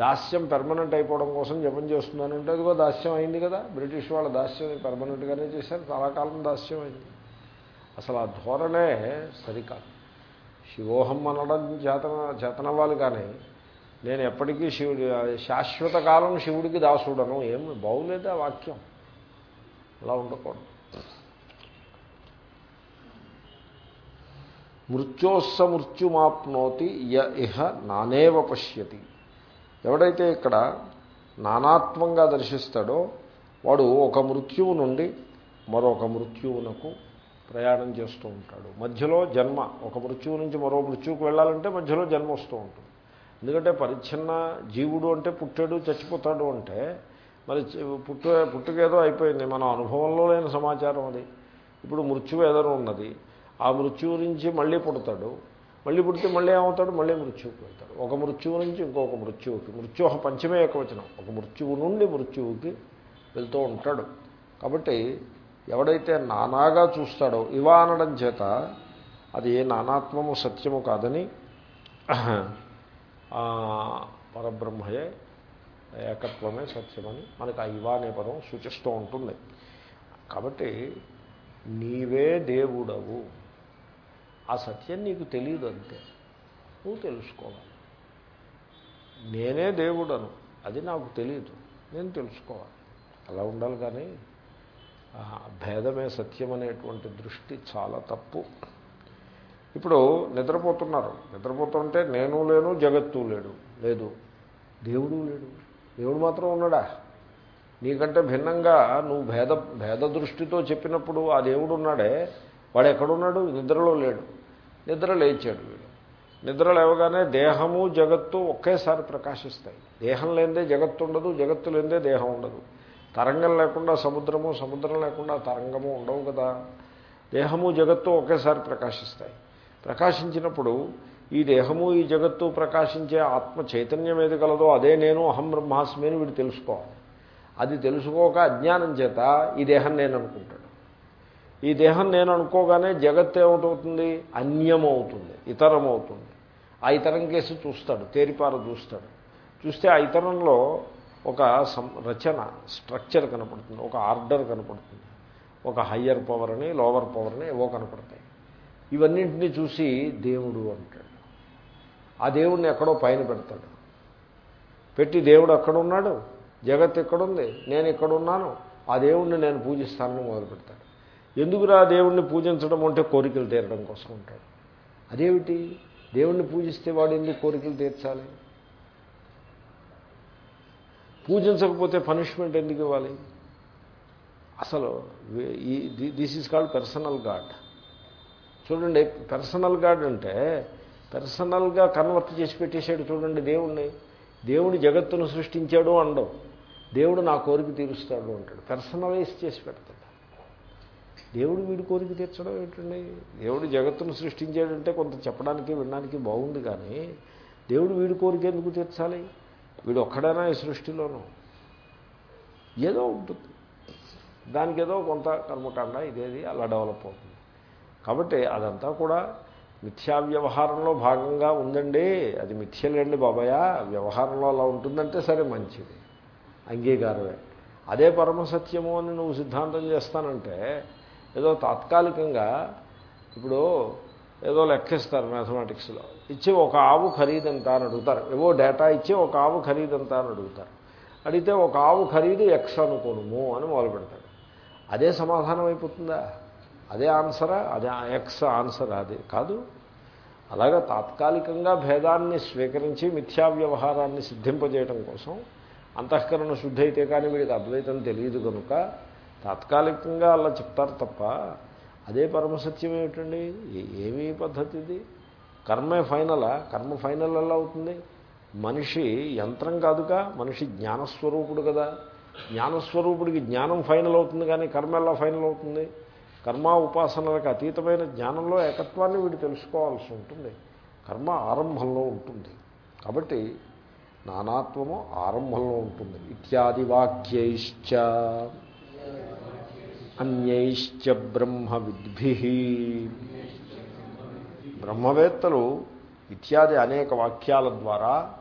దాస్యం పెర్మనెంట్ అయిపోవడం కోసం జపం చేస్తున్నానంటే అదిగో దాస్యం అయింది కదా. బ్రిటిష్ వాళ్ళ దాస్యం పెర్మనెంట్గానే చేశారు. చాలా కాలం దాస్యం అయింది. అసలు ఆ ధోరణే సరికాదు. శివోహం అనడం చేతన చేతనవ్వాలి కానీ నేను ఎప్పటికీ శివుడి శాశ్వత కాలం శివుడికి దాసుడను. ఏం బాగులేదు ఆ వాక్యం. అలా ఉండకూడదు. మృత్యోస్స మృత్యుమాప్నోతి య ఇహ నానేవ పశ్యతి. ఎవడైతే ఇక్కడ నానాత్మంగా దర్శిస్తాడో వాడు ఒక మృత్యువు నుండి మరొక మృత్యువునకు ప్రయాణం చేస్తూ ఉంటాడు. మధ్యలో జన్మ ఒక మృత్యువు నుంచి మరో మృత్యువుకు వెళ్ళాలంటే మధ్యలో జన్మ వస్తూ ఉంటుంది. ఎందుకంటే పరిచ్ఛిన్న జీవుడు అంటే పుట్టాడు చచ్చిపోతాడు అంటే మరి పుట్టు పుట్టుకేదో అయిపోయింది. మన అనుభవంలో లేని సమాచారం అది. ఇప్పుడు మృత్యువు ఏదైనా ఉన్నది. ఆ మృత్యువు నుంచి మళ్ళీ పుడతాడు. మళ్ళీ పుడితే మళ్ళీ ఏమవుతాడు? మళ్ళీ మృత్యువుకి వెళ్తాడు. ఒక మృత్యువు నుంచి ఇంకొక మృత్యువుకి. మృత్యుహ పంచమే ఏకవచనం. ఒక మృత్యువు నుండి మృత్యువుకి వెళ్తూ ఉంటాడు. కాబట్టి ఎవడైతే నానాగా చూస్తాడో ఇవా అనడం చేత అది ఏ నానాత్మము సత్యము కాదని పరబ్రహ్మయే ఏకత్వమే సత్యమని మనకు ఆ ఇవా అనే పదం సూచిస్తూ ఉంటుంది. కాబట్టి నీవే దేవుడవు. ఆ సత్యం నీకు తెలియదు అంతే. నువ్వు తెలుసుకోవాలి. నేనే దేవుడను అది నాకు తెలియదు నేను తెలుసుకోవాలి. అలా ఉండాలి కానీ భేదమే సత్యం అనేటువంటి దృష్టి చాలా తప్పు. ఇప్పుడు నిద్రపోతున్నారు. నిద్రపోతుంటే నేను లేను జగత్తు లేడు. లేదు. దేవుడు లేడు. దేవుడు మాత్రం ఉన్నాడా? నీకంటే భిన్నంగా నువ్వు భేద భేద దృష్టితో చెప్పినప్పుడు ఆ దేవుడు ఉన్నాడే. వాడు ఎక్కడున్నాడు? నిద్రలో లేడు. నిద్ర లేచాడు వీడు. నిద్ర లేవగానే దేహము జగత్తు ఒకేసారి ప్రకాశిస్తాయి. దేహం లేనిదే జగత్తు ఉండదు జగత్తు లేనిదే దేహం ఉండదు. తరంగం లేకుండా సముద్రము సముద్రం లేకుండా తరంగము ఉండవు కదా. దేహము జగత్తు ఒకేసారి ప్రకాశిస్తాయి. ప్రకాశించినప్పుడు ఈ దేహము ఈ జగత్తు ప్రకాశించే ఆత్మ చైతన్యం ఏది కలదో అదే నేను అహం బ్రహ్మాస్మి అని వీడు తెలుసుకోవాలి. అది తెలుసుకోక అజ్ఞానం చేత ఈ దేహం నేను అనుకుంటాడు ఈ దేహం నేను అనుకోగానే జగత్ ఏమిటవుతుంది అన్యమవుతుంది ఇతరమవుతుంది. ఇతరం అవుతుంది ఆ ఇతరం కేసు చూస్తాడు తేరిపార చూస్తాడు. చూస్తే ఆ ఇతరంలో ఒక సం రచన స్ట్రక్చర్ కనపడుతుంది ఒక ఆర్డర్ కనపడుతుంది. ఒక హయ్యర్ పవర్ అని లోవర్ పవర్ అని ఏవో కనపడతాయి. ఇవన్నింటినీ చూసి దేవుడు అంటాడు. ఆ దేవుడిని ఎక్కడో పైన పెడతాడు. పెట్టి దేవుడు అక్కడున్నాడు జగత్ ఎక్కడుంది? నేను ఇక్కడున్నాను ఆ దేవుణ్ణి నేను పూజిస్తానని మొదలు పెడతాడు ఎందుకురా దేవుణ్ణి పూజించడం అంటే కోరికలు తీరడం కోసం ఉంటాడు అదేమిటి? దేవుణ్ణి పూజిస్తే వాడు ఎందుకు కోరికలు తీర్చాలి? పూజించకపోతే పనిష్మెంట్ ఎందుకు ఇవ్వాలి? అసలు ఈ this is called personal god చూడండి పర్సనల్ గాడ్ అంటే పర్సనల్గా కన్వర్ట్ చేసి పెట్టేశాడు చూడండి దేవుణ్ణి. దేవుడు జగత్తును సృష్టించాడు అండవు. దేవుడు నా కోరిక తీరుస్తాడు అంటాడు. పర్సనలైజ్ చేసి పెడతాడు. దేవుడు వీడి కోరిక తీర్చడం ఏంటండి? దేవుడు జగత్తును సృష్టించాడంటే కొంత చెప్పడానికి వినడానికి బాగుంది కానీ దేవుడు వీడి కోరిక ఎందుకు తీర్చాలి? వీడు ఒక్కడైనా ఈ సృష్టిలోనూ. ఏదో ఉంటుంది. దానికి ఏదో కొంత కర్మకాండ ఇదేది అలా డెవలప్ అవుతుంది. కాబట్టి అదంతా కూడా మిథ్యా వ్యవహారంలో భాగంగా ఉందండి. అది మిథ్యలేండి బాబాయ్. వ్యవహారంలో అలా ఉంటుందంటే సరే మంచిది. అంగీకారమే. అదే పరమసత్యము అని నువ్వు సిద్ధాంతం చేస్తానంటే ఏదో తాత్కాలికంగా ఇప్పుడు ఏదో లెక్కిస్తారు మ్యాథమెటిక్స్లో. ఇచ్చి ఒక ఆవు ఖరీదంతా అని అడుగుతారు. ఏవో డేటా ఇచ్చి ఒక ఆవు ఖరీదంతా అని అడుగుతారు. అడిగితే ఒక ఆవు ఖరీదు ఎక్స్ అనుకోనుము అని మొదలు పెడతాడు అదే సమాధానం అయిపోతుందా? అదే ఆన్సరా? అదే ఎక్స్ ఆన్సర్ అది కాదు. అలాగా తాత్కాలికంగా భేదాన్ని స్వీకరించి మిథ్యా వ్యవహారాన్ని సిద్ధింపజేయడం కోసం అంతఃకరణ శుద్ధి అయితే కానీ వీడికి అద్వైతం తెలియదు కనుక తాత్కాలికంగా అలా చెప్తారు తప్ప అదే పరమసత్యం ఏమిటండి? ఏమీ పద్ధతిది కర్మే ఫైనలా? కర్మ ఫైనల్ ఎలా అవుతుంది? మనిషి యంత్రం కాదుగా మనిషి జ్ఞానస్వరూపుడు కదా. జ్ఞానస్వరూపుడికి జ్ఞానం ఫైనల్ అవుతుంది కానీ కర్మ ఎలా ఫైనల్ అవుతుంది? కర్మ ఉపాసనలకు అతీతమైన జ్ఞానంలో ఏకత్వాన్ని వీడు తెలుసుకోవాల్సి ఉంటుంది. కర్మ ఆరంభంలో ఉంటుంది. కాబట్టి నానాత్వము ఆరంభంలో ఉంటుంది. ఇత్యాది వాక్యైశ్చ. అన్యైశ్చ బ్రహ్మ విద్భి బ్రహ్మవేత్తలు ఇత్యాది అనేక వాక్యాల ద్వారా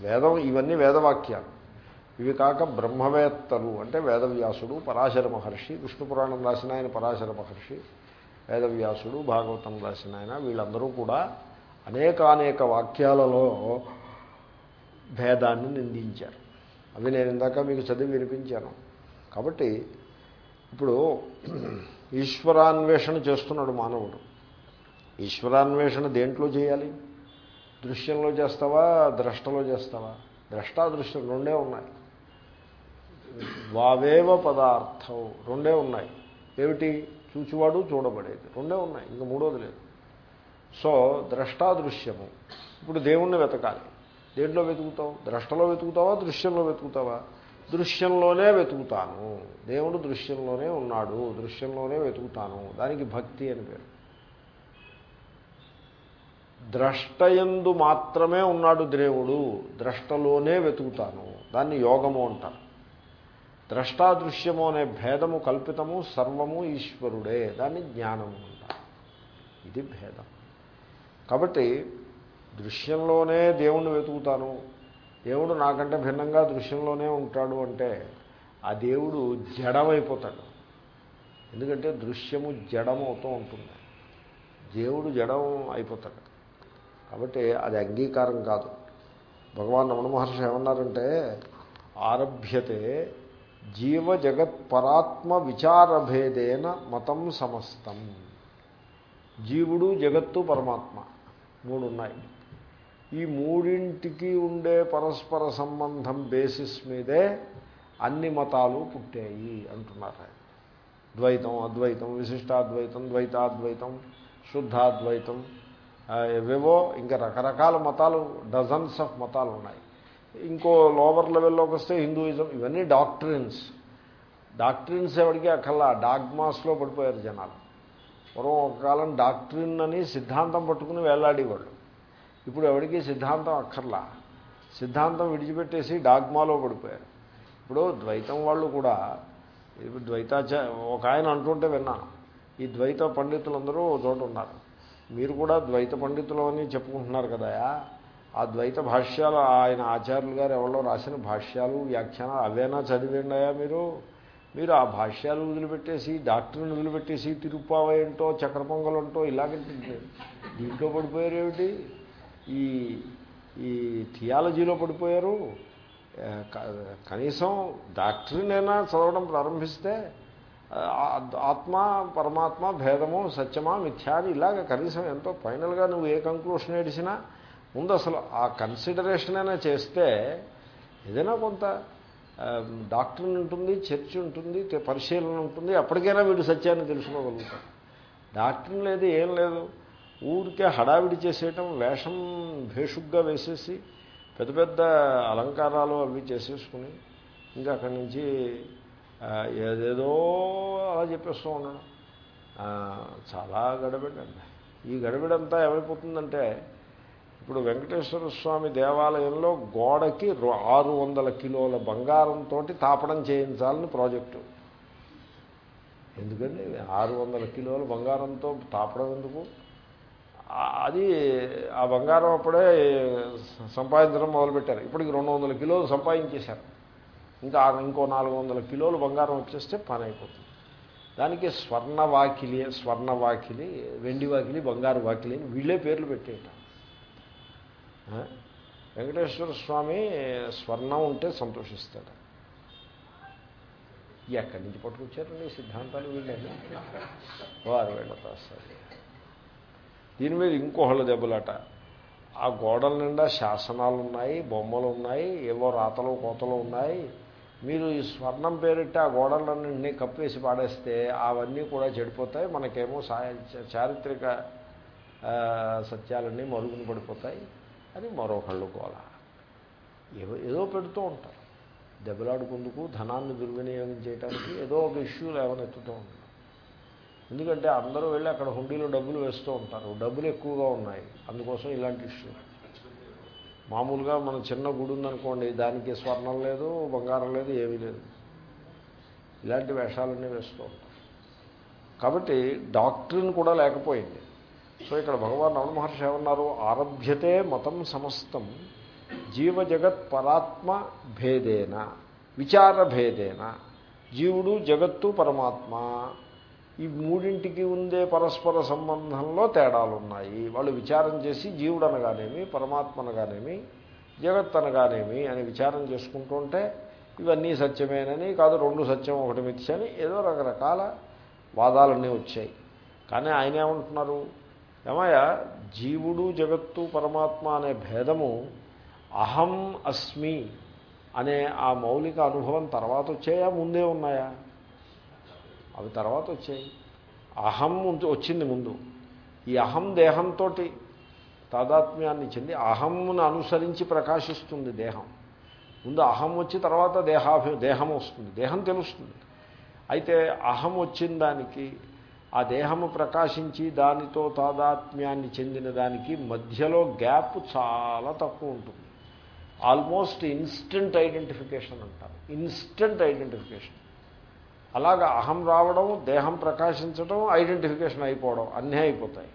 వేదం ఇవన్నీ వేదవాక్యాలు. ఇవి కాక బ్రహ్మవేత్తలు అంటే వేదవ్యాసుడు పరాశర మహర్షి విష్ణు పురాణం రాసిన ఆయన పరాశర మహర్షి వేదవ్యాసుడు భాగవతం రాసిన ఆయన వీళ్ళందరూ కూడా అనేకానేక వాక్యాలలో భేదాన్ని నిందించారు. అవి నేను ఇందాక మీకు చదివి వినిపించాను. కాబట్టి ఇప్పుడు ఈశ్వరాన్వేషణ చేస్తున్నాడు మానవుడు. ఈశ్వరాన్వేషణ దేంట్లో చేయాలి? దృశ్యంలో చేస్తావా? ద్రష్టలో చేస్తావా? ద్రష్టాదృశ్యం రెండే ఉన్నాయి. వావేవ పదార్థం రెండే ఉన్నాయి. ఏమిటి? చూచివాడు చూడబడేది. రెండే ఉన్నాయి. ఇంక మూడోది లేదు. సో ద్రష్టాదృశ్యము ఇప్పుడు దేవుణ్ణి వెతకాలి. దేంట్లో వెతుకుతావు? ద్రష్టలో వెతుకుతావా? దృశ్యంలో వెతుకుతావా? దృశ్యంలోనే వెతుకుతాను. దేవుడు దృశ్యంలోనే ఉన్నాడు దృశ్యంలోనే వెతుకుతాను. దానికి భక్తి అని పేరు. ద్రష్టయందు మాత్రమే ఉన్నాడు దేవుడు ద్రష్టలోనే వెతుకుతాను. దాన్ని యోగము అంటారు. ద్రష్టాదృశ్యము అనే భేదము కల్పితము సర్వము ఈశ్వరుడే. దాన్ని జ్ఞానము అంటారు. ఇది భేదం. కాబట్టి దృశ్యంలోనే దేవుణ్ణి వెతుకుతాను. దేవుడు నాకంటే భిన్నంగా దృశ్యంలోనే ఉంటాడు అంటే ఆ దేవుడు జడమైపోతాడు. ఎందుకంటే దృశ్యము జడమవుతూ ఉంటుంది. దేవుడు జడం అయిపోతాడు. కాబట్టి అది అంగీకారం కాదు. భగవాన్ రమణ మహర్షి ఏమన్నారంటే ఆరభ్యతే జీవ జగత్ పరాత్మ విచారభేదేన మతం సమస్తం. జీవుడు జగత్తు పరమాత్మ. మూడు ఉన్నాయి. ఈ మూడింటికి ఉండే పరస్పర సంబంధం బేసిస్ మీదే అన్ని మతాలు పుట్టాయి అంటున్నారు ఆయన. ద్వైతం అద్వైతం విశిష్టాద్వైతం ద్వైతాద్వైతం శుద్ధాద్వైతం ఆ, ఏవేవో ఇంకా రకరకాల మతాలు డజన్స్ ఆఫ్ మతాలు ఉన్నాయి. ఇంకో లోవర్ లెవెల్లోకి వస్తే హిందూయిజం ఇవన్నీ డాక్టరిన్స్ డాక్టరిన్స్ ఎవరికి అక్కల్లా డాగ్మాస్లో పడిపోయారు జనాలు. పూర్వం ఒక కాలం డాక్ట్రిన్ అని సిద్ధాంతం పట్టుకుని వేలాడేవాళ్ళు. ఇప్పుడు ఎవరికి సిద్ధాంతం అక్కర్లా. సిద్ధాంతం విడిచిపెట్టేసి డాగ్మాలో పడిపోయారు. ఇప్పుడు ద్వైతం వాళ్ళు కూడా ఇప్పుడు ద్వైతాచ ఒక ఆయన అంటుంటే విన్నాను ఈ ద్వైత పండితులందరూ ఓ చోట ఉన్నారు. మీరు కూడా ద్వైత పండితులు అని చెప్పుకుంటున్నారు కదా ఆ ద్వైత భాష్యాలు ఆయన ఆచార్యులు గారు ఎవరో రాసిన భాష్యాలు వ్యాఖ్యానాలు అవేనా చదివిండాయా మీరు? మీరు ఆ భాష్యాలు వదిలిపెట్టేసి డాక్టర్ని వదిలిపెట్టేసి తిరుప్పావేంటో చక్రపొంగలంటో ఇలాగంటే దీంట్లో పడిపోయారు ఏమిటి? ఈ ఈ థియాలజీలో పడిపోయారు. కనీసం డాక్టరీనైనా చదవడం ప్రారంభిస్తే ఆత్మ పరమాత్మ భేదము సత్యమా మిథ్యాది ఇలాగ కనీసం ఎంతో ఫైనల్గా నువ్వు ఏ కంక్లూషన్ ఏడిసినా ముందు అసలు ఆ కన్సిడరేషన్ అయినా చేస్తే ఏదైనా కొంత డాక్టర్ని ఉంటుంది చర్చ్ ఉంటుంది పరిశీలన ఉంటుంది అప్పటికైనా వీడు సత్యాన్ని తెలుసుకోగలుగుతాడు. డాక్టర్ని లేదు ఏం లేదు. ఊరికే హడావిడి చేసేయటం వేషం భేషుగ్గా వేసేసి పెద్ద పెద్ద అలంకారాలు అవి చేసేసుకుని ఇంకా అక్కడి నుంచి ఏదేదో అలా చెప్పేస్తూ ఉండడం. చాలా గడబిడండి ఈ గడబిడంతా ఏమైపోతుందంటే ఇప్పుడు వెంకటేశ్వర స్వామి దేవాలయంలో గోడకి ఆరు వందల కిలోల బంగారంతో తాపడం చేయించాలని ప్రాజెక్టు. ఎందుకండి? ఆరు వందల కిలోల బంగారంతో తాపడం ఎందుకు? అది ఆ బంగారం అప్పుడే సంపాదించడం మొదలుపెట్టారు. ఇప్పటికి రెండు వందల కిలోలు సంపాదించేశారు. ఇంకా ఇంకో నాలుగు వందల కిలోలు బంగారం వచ్చేస్తే పని అయిపోతుంది దానికి స్వర్ణ వాకిలి స్వర్ణ వాకిలి వెండి వాకిలి బంగారు వాకిలి అని వీళ్ళే పేర్లు పెట్టేట వెంకటేశ్వర స్వామి స్వర్ణం ఉంటే సంతోషిస్తాడు. ఎక్కడి నుంచి పట్టుకొచ్చారండి సిద్ధాంతాలు వీళ్ళని? వారు వెళ్ళతా సరే దీని మీద ఇంకోహళ్ళ దెబ్బలాట. ఆ గోడల నిండా శాసనాలు ఉన్నాయి బొమ్మలు ఉన్నాయి ఏవో రాతలు కోతలు ఉన్నాయి. మీరు ఈ స్వర్ణం పేరిట ఆ గోడలన్నింటినీ కప్పేసి పాడేస్తే అవన్నీ కూడా చెడిపోతాయి. మనకేమో చారిత్రక సత్యాలన్నీ మరుగున పడిపోతాయి. అని మరొకళ్ళు గోల. ఏదో ఏదో పెడుతూ ఉంటారు. దెబ్బలాడుకుందుకు ధనాన్ని దుర్వినియోగం చేయడానికి ఏదో ఒక ఇష్యూ లేవనెత్తుతూ ఉంటారు. ఎందుకంటే అందరూ వెళ్ళి అక్కడ హుండీలో డబ్బులు వేస్తూ ఉంటారు. డబ్బులు ఎక్కువగా ఉన్నాయి. అందుకోసం ఇలాంటి ఇష్యూ. మామూలుగా మన చిన్న గుడి ఉందనుకోండి దానికి స్వర్ణం లేదు బంగారం లేదు ఏమీ లేదు. ఇలాంటి వేషాలన్నీ వేస్తూ ఉంటారు. కాబట్టి డాక్టర్ని కూడా లేకపోయింది. సో ఇక్కడ భగవాన్ రమణ మహర్షి ఏమన్నారు? ఆరభ్యతే మతం సమస్తం జీవజగత్ పరాత్మ భేదేన విచారభేదేన జీవుడు జగత్తు పరమాత్మ. ఈ మూడింటికి ఉండే పరస్పర సంబంధంలో తేడాలు ఉన్నాయి వాళ్ళు విచారం చేసి జీవుడు అనగానేమి పరమాత్మ జగత్ అనగానేమి అని విచారం చేసుకుంటుంటే ఇవన్నీ సత్యమేనని కాదు రెండు సత్యం ఒకటి మిథ్య అని ఏదో రకరకాల వాదాలన్నీ వచ్చాయి. కానీ ఆయన ఏమంటున్నారు? ఏమయ్య జీవుడు జగత్తు పరమాత్మ అనే భేదము అహం అస్మి అనే ఆ మౌలిక అనుభవం తర్వాత వచ్చాయా ముందే ఉన్నాయా? అవి తర్వాత వచ్చాయి. అహం వచ్చింది ముందు. ఈ అహం దేహంతో తాదాత్మ్యాన్ని చెంది అహంను అనుసరించి ప్రకాశిస్తుంది దేహం. ముందు అహం వచ్చి తర్వాత దేహాభి దేహం వస్తుంది. దేహం తెలుస్తుంది. అయితే అహం వచ్చిన దానికి ఆ దేహము ప్రకాశించి దానితో తాదాత్మ్యాన్ని చెందిన దానికి మధ్యలో గ్యాప్ చాలా తక్కువ ఉంటుంది. ఆల్మోస్ట్ ఇన్స్టెంట్ ఐడెంటిఫికేషన్ అంటారు. Instant identification. అలాగా అహం రావడం దేహం ప్రకాశించడం ఐడెంటిఫికేషన్ అయిపోవడం అన్నీ అయిపోతాయి.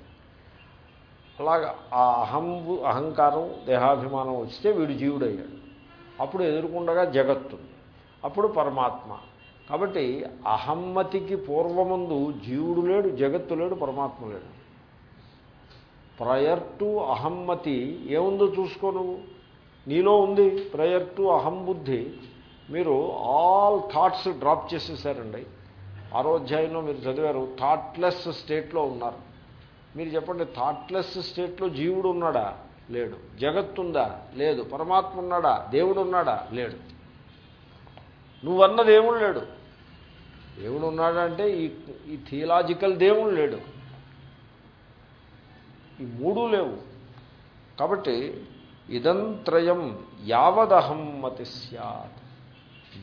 అలాగా ఆ అహం అహంకారం దేహాభిమానం వస్తే వీడు జీవుడయ్యాడు. అప్పుడు ఎదుర్కొండగా జగత్తుంది అప్పుడు పరమాత్మ. కాబట్టి అహమ్మతికి పూర్వముందు జీవుడు లేడు జగత్తు లేడు పరమాత్మ లేడు. ప్రయర్ టు అహమ్మతి ఏముందో చూసుకో నువ్వు. నీలో ఉంది ప్రయర్ టు అహం బుద్ధి. మీరు ఆల్ థాట్స్ డ్రాప్ చేసేసారండి. ఆరో అధ్యాయంలో మీరు చదివారు థాట్లెస్ స్టేట్లో ఉన్నారు. మీరు చెప్పండి థాట్లెస్ స్టేట్లో జీవుడు ఉన్నాడా? లేడు. జగత్తుందా లేదు. పరమాత్మ ఉన్నాడా? దేవుడు ఉన్నాడా? లేడు. నువ్వన్న దేవుడు లేడు. దేవుడు ఉన్నాడంటే ఈ ఈ థియలాజికల్ దేవుడు లేడు. ఈ మూడు లేవు. కాబట్టి ఇదంత్రయం యావదహం మతి సత్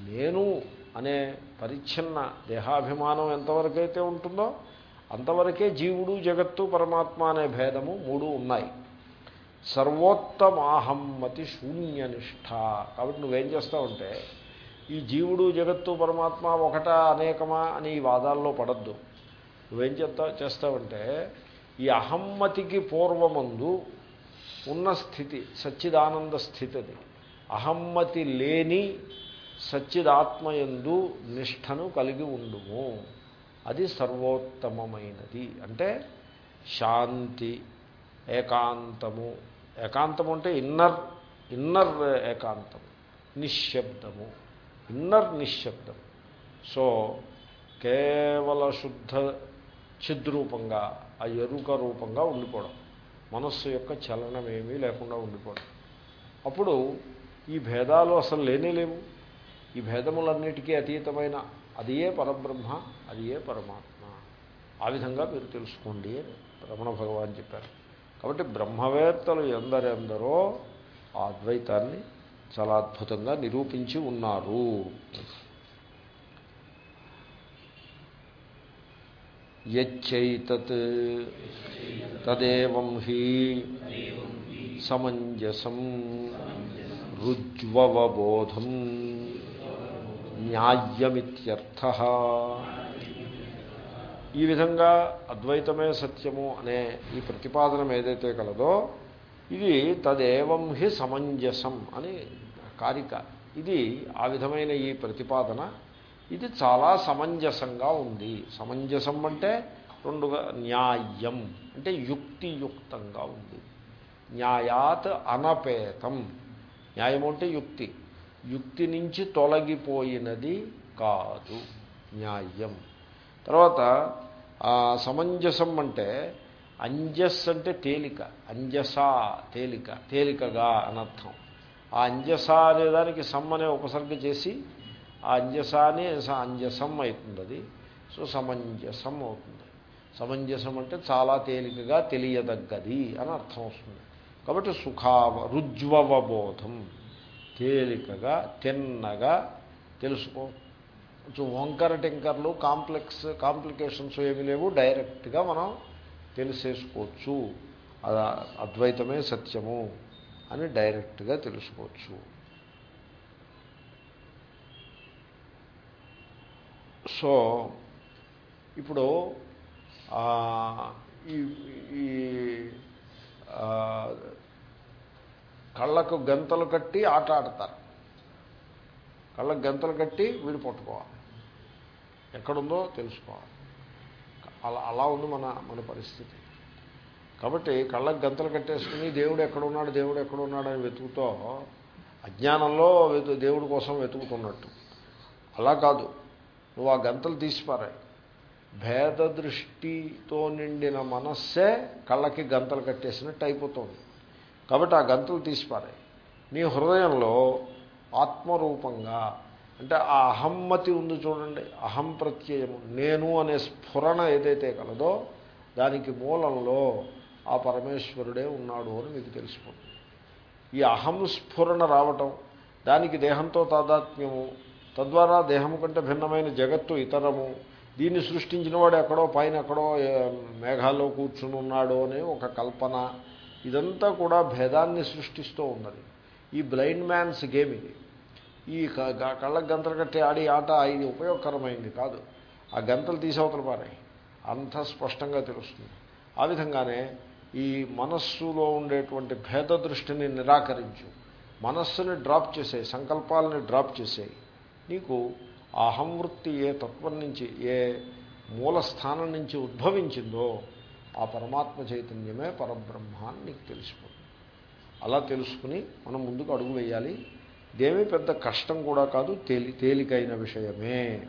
నేను అనే పరిచ్ఛిన్న దేహాభిమానం ఎంతవరకైతే ఉంటుందో అంతవరకే జీవుడు జగత్తు పరమాత్మ అనే భేదము మూడు ఉన్నాయి. సర్వోత్తమాహమ్మతి శూన్యనిష్ట కాబట్టి నువ్వేం చేస్తావంటే ఈ జీవుడు జగత్తు పరమాత్మ ఒకటా అనేకమా అని ఈ వాదాల్లో పడద్దు. నువ్వేం చేస్తా చేస్తావంటే ఈ అహమ్మతికి పూర్వమందు ఉన్న స్థితి సచ్చిదానంద స్థితి అది అహమ్మతి లేని సచ్చిదాత్మయందు నిష్టను కలిగి ఉండుము. అది సర్వోత్తమమైనది. అంటే శాంతి ఏకాంతము. ఏకాంతము అంటే ఇన్నర్ ఇన్నర్ ఏకాంతము. నిశ్శబ్దము. ఇన్నర్ నిశ్శబ్దం సో కేవల శుద్ధ చిద్రూపంగా ఆ ఎరుక రూపంగా ఉండిపోవడం. మనస్సు యొక్క చలనం ఏమీ లేకుండా ఉండిపోవడం. అప్పుడు ఈ భేదాలు అసలు లేనే లేవు. ఈ భేదములన్నిటికీ అతీతమైన అది ఏ పరబ్రహ్మ అది ఏ పరమాత్మ? ఆ విధంగా మీరు తెలుసుకోండి అని రమణ భగవాన్ చెప్పారు. కాబట్టి బ్రహ్మవేత్తలు ఎందరెందరో ఆ అద్వైతాన్ని చాలా అద్భుతంగా నిరూపించి ఉన్నారు. యచ్చైతత్ తదేవం హి సమంజసం రుజ్వవబోధం న్యాయమిత్యర్థ. ఈ విధంగా అద్వైతమే సత్యము అనే ఈ ప్రతిపాదనం ఏదైతే కలదో ఇది తదేవం హి సమంజసం అని కారిక. ఇది ఆ విధమైన ఈ ప్రతిపాదన. ఇది చాలా సమంజసంగా ఉంది. సమంజసం అంటే రెండుగా న్యాయం అంటే యుక్తియుక్తంగా ఉంది. న్యాయాత్ అనపేతం. న్యాయం అంటే యుక్తి. యుక్తి నుంచి తొలగిపోయినది కాదు. న్యాయం. తర్వాత సమంజసం అంటే అంజస్ అంటే తేలిక. అంజసా తేలిక. తేలికగా అనర్థం. ఆ అంజస అనేదానికి సమ్ అనే ఉపసర్గ చేసి ఆ అంజసాని అంజసం అవుతుంది అది సో సమంజసం అవుతుంది. సమంజసం అంటే చాలా తేలికగా తెలియదగ్గది అని అర్థం వస్తుంది. కాబట్టి సుఖావ రుజ్వవబోధం. తేలికగా తిన్నగా తెలుసుకో. కొంచెం వంకర టింకర్లు కాంప్లెక్స్ కాంప్లికేషన్స్ ఏమి లేవు డైరెక్ట్గా మనం తెలిసేసుకోవచ్చు. అద్వైతమే సత్యము అని డైరెక్ట్గా తెలుసుకోవచ్చు. సో ఇప్పుడు ఈ కళ్ళకు గంతలు కట్టి ఆట ఆడతారు. కళ్ళకు గంతలు కట్టి వీడు పట్టుకోవాలి. ఎక్కడుందో తెలుసుకోవాలి. అలా అలా ఉంది మన మన పరిస్థితి. కాబట్టి కళ్ళకు గంతలు కట్టేసుకుని దేవుడు ఎక్కడున్నాడు దేవుడు ఎక్కడున్నాడు అని వెతుకుతో అజ్ఞానంలో దేవుడి కోసం వెతుకుతున్నట్టు. అలా కాదు. నువ్వు ఆ గంతలు తీసిపారాయి. భేద దృష్టితో నిండిన మనస్సే కళ్ళకి గంతలు కట్టేసినట్టు అయిపోతుంది. కాబట్టి ఆ గంతులు తీసిపారాయి. నీ హృదయంలో ఆత్మరూపంగా అంటే ఆ అహమ్మతి ఉంది చూడండి అహం ప్రత్యయము నేను అనే స్ఫురణ ఏదైతే కలదో దానికి మూలంలో ఆ పరమేశ్వరుడే ఉన్నాడు అని మీకు తెలిసిపోతుంది. ఈ అహం స్ఫురణ రావటం దానికి దేహంతో తాదాత్మ్యము తద్వారా దేహము కంటే భిన్నమైన జగత్తు ఇతరము దీన్ని సృష్టించిన వాడు ఎక్కడో పైన ఎక్కడో మేఘాల్లో కూర్చుని ఉన్నాడు అనే ఒక కల్పన ఇదంతా కూడా భేదాన్ని సృష్టిస్తూ ఉన్నది. ఈ బ్లైండ్ మ్యాన్స్ గేమ్ ఇది. ఈ కళ్ళకు గంతలు కట్టి ఆడి ఆట ఇది ఉపయోగకరమైంది కాదు. ఆ గంతలు తీసవతలు పారాయి అంత స్పష్టంగా తెలుస్తుంది. ఆ విధంగానే ఈ మనస్సులో ఉండేటువంటి భేద దృష్టిని నిరాకరించు. మనస్సుని డ్రాప్ చేసేయి సంకల్పాలని డ్రాప్ చేసేయి. నీకు అహంవృత్తి ఏ తత్వం నుంచి ఏ మూల స్థానం నుంచి ఉద్భవించిందో ఆ పరమాత్మ చైతన్యమే పరబ్రహ్మాన్ని నీకు తెలిసిపోతుంది అలా తెలుసుకుని మనం ముందుకు అడుగు వేయాలి. ఇదేమీ పెద్ద కష్టం కూడా కాదు తేలి తేలికైన విషయమే.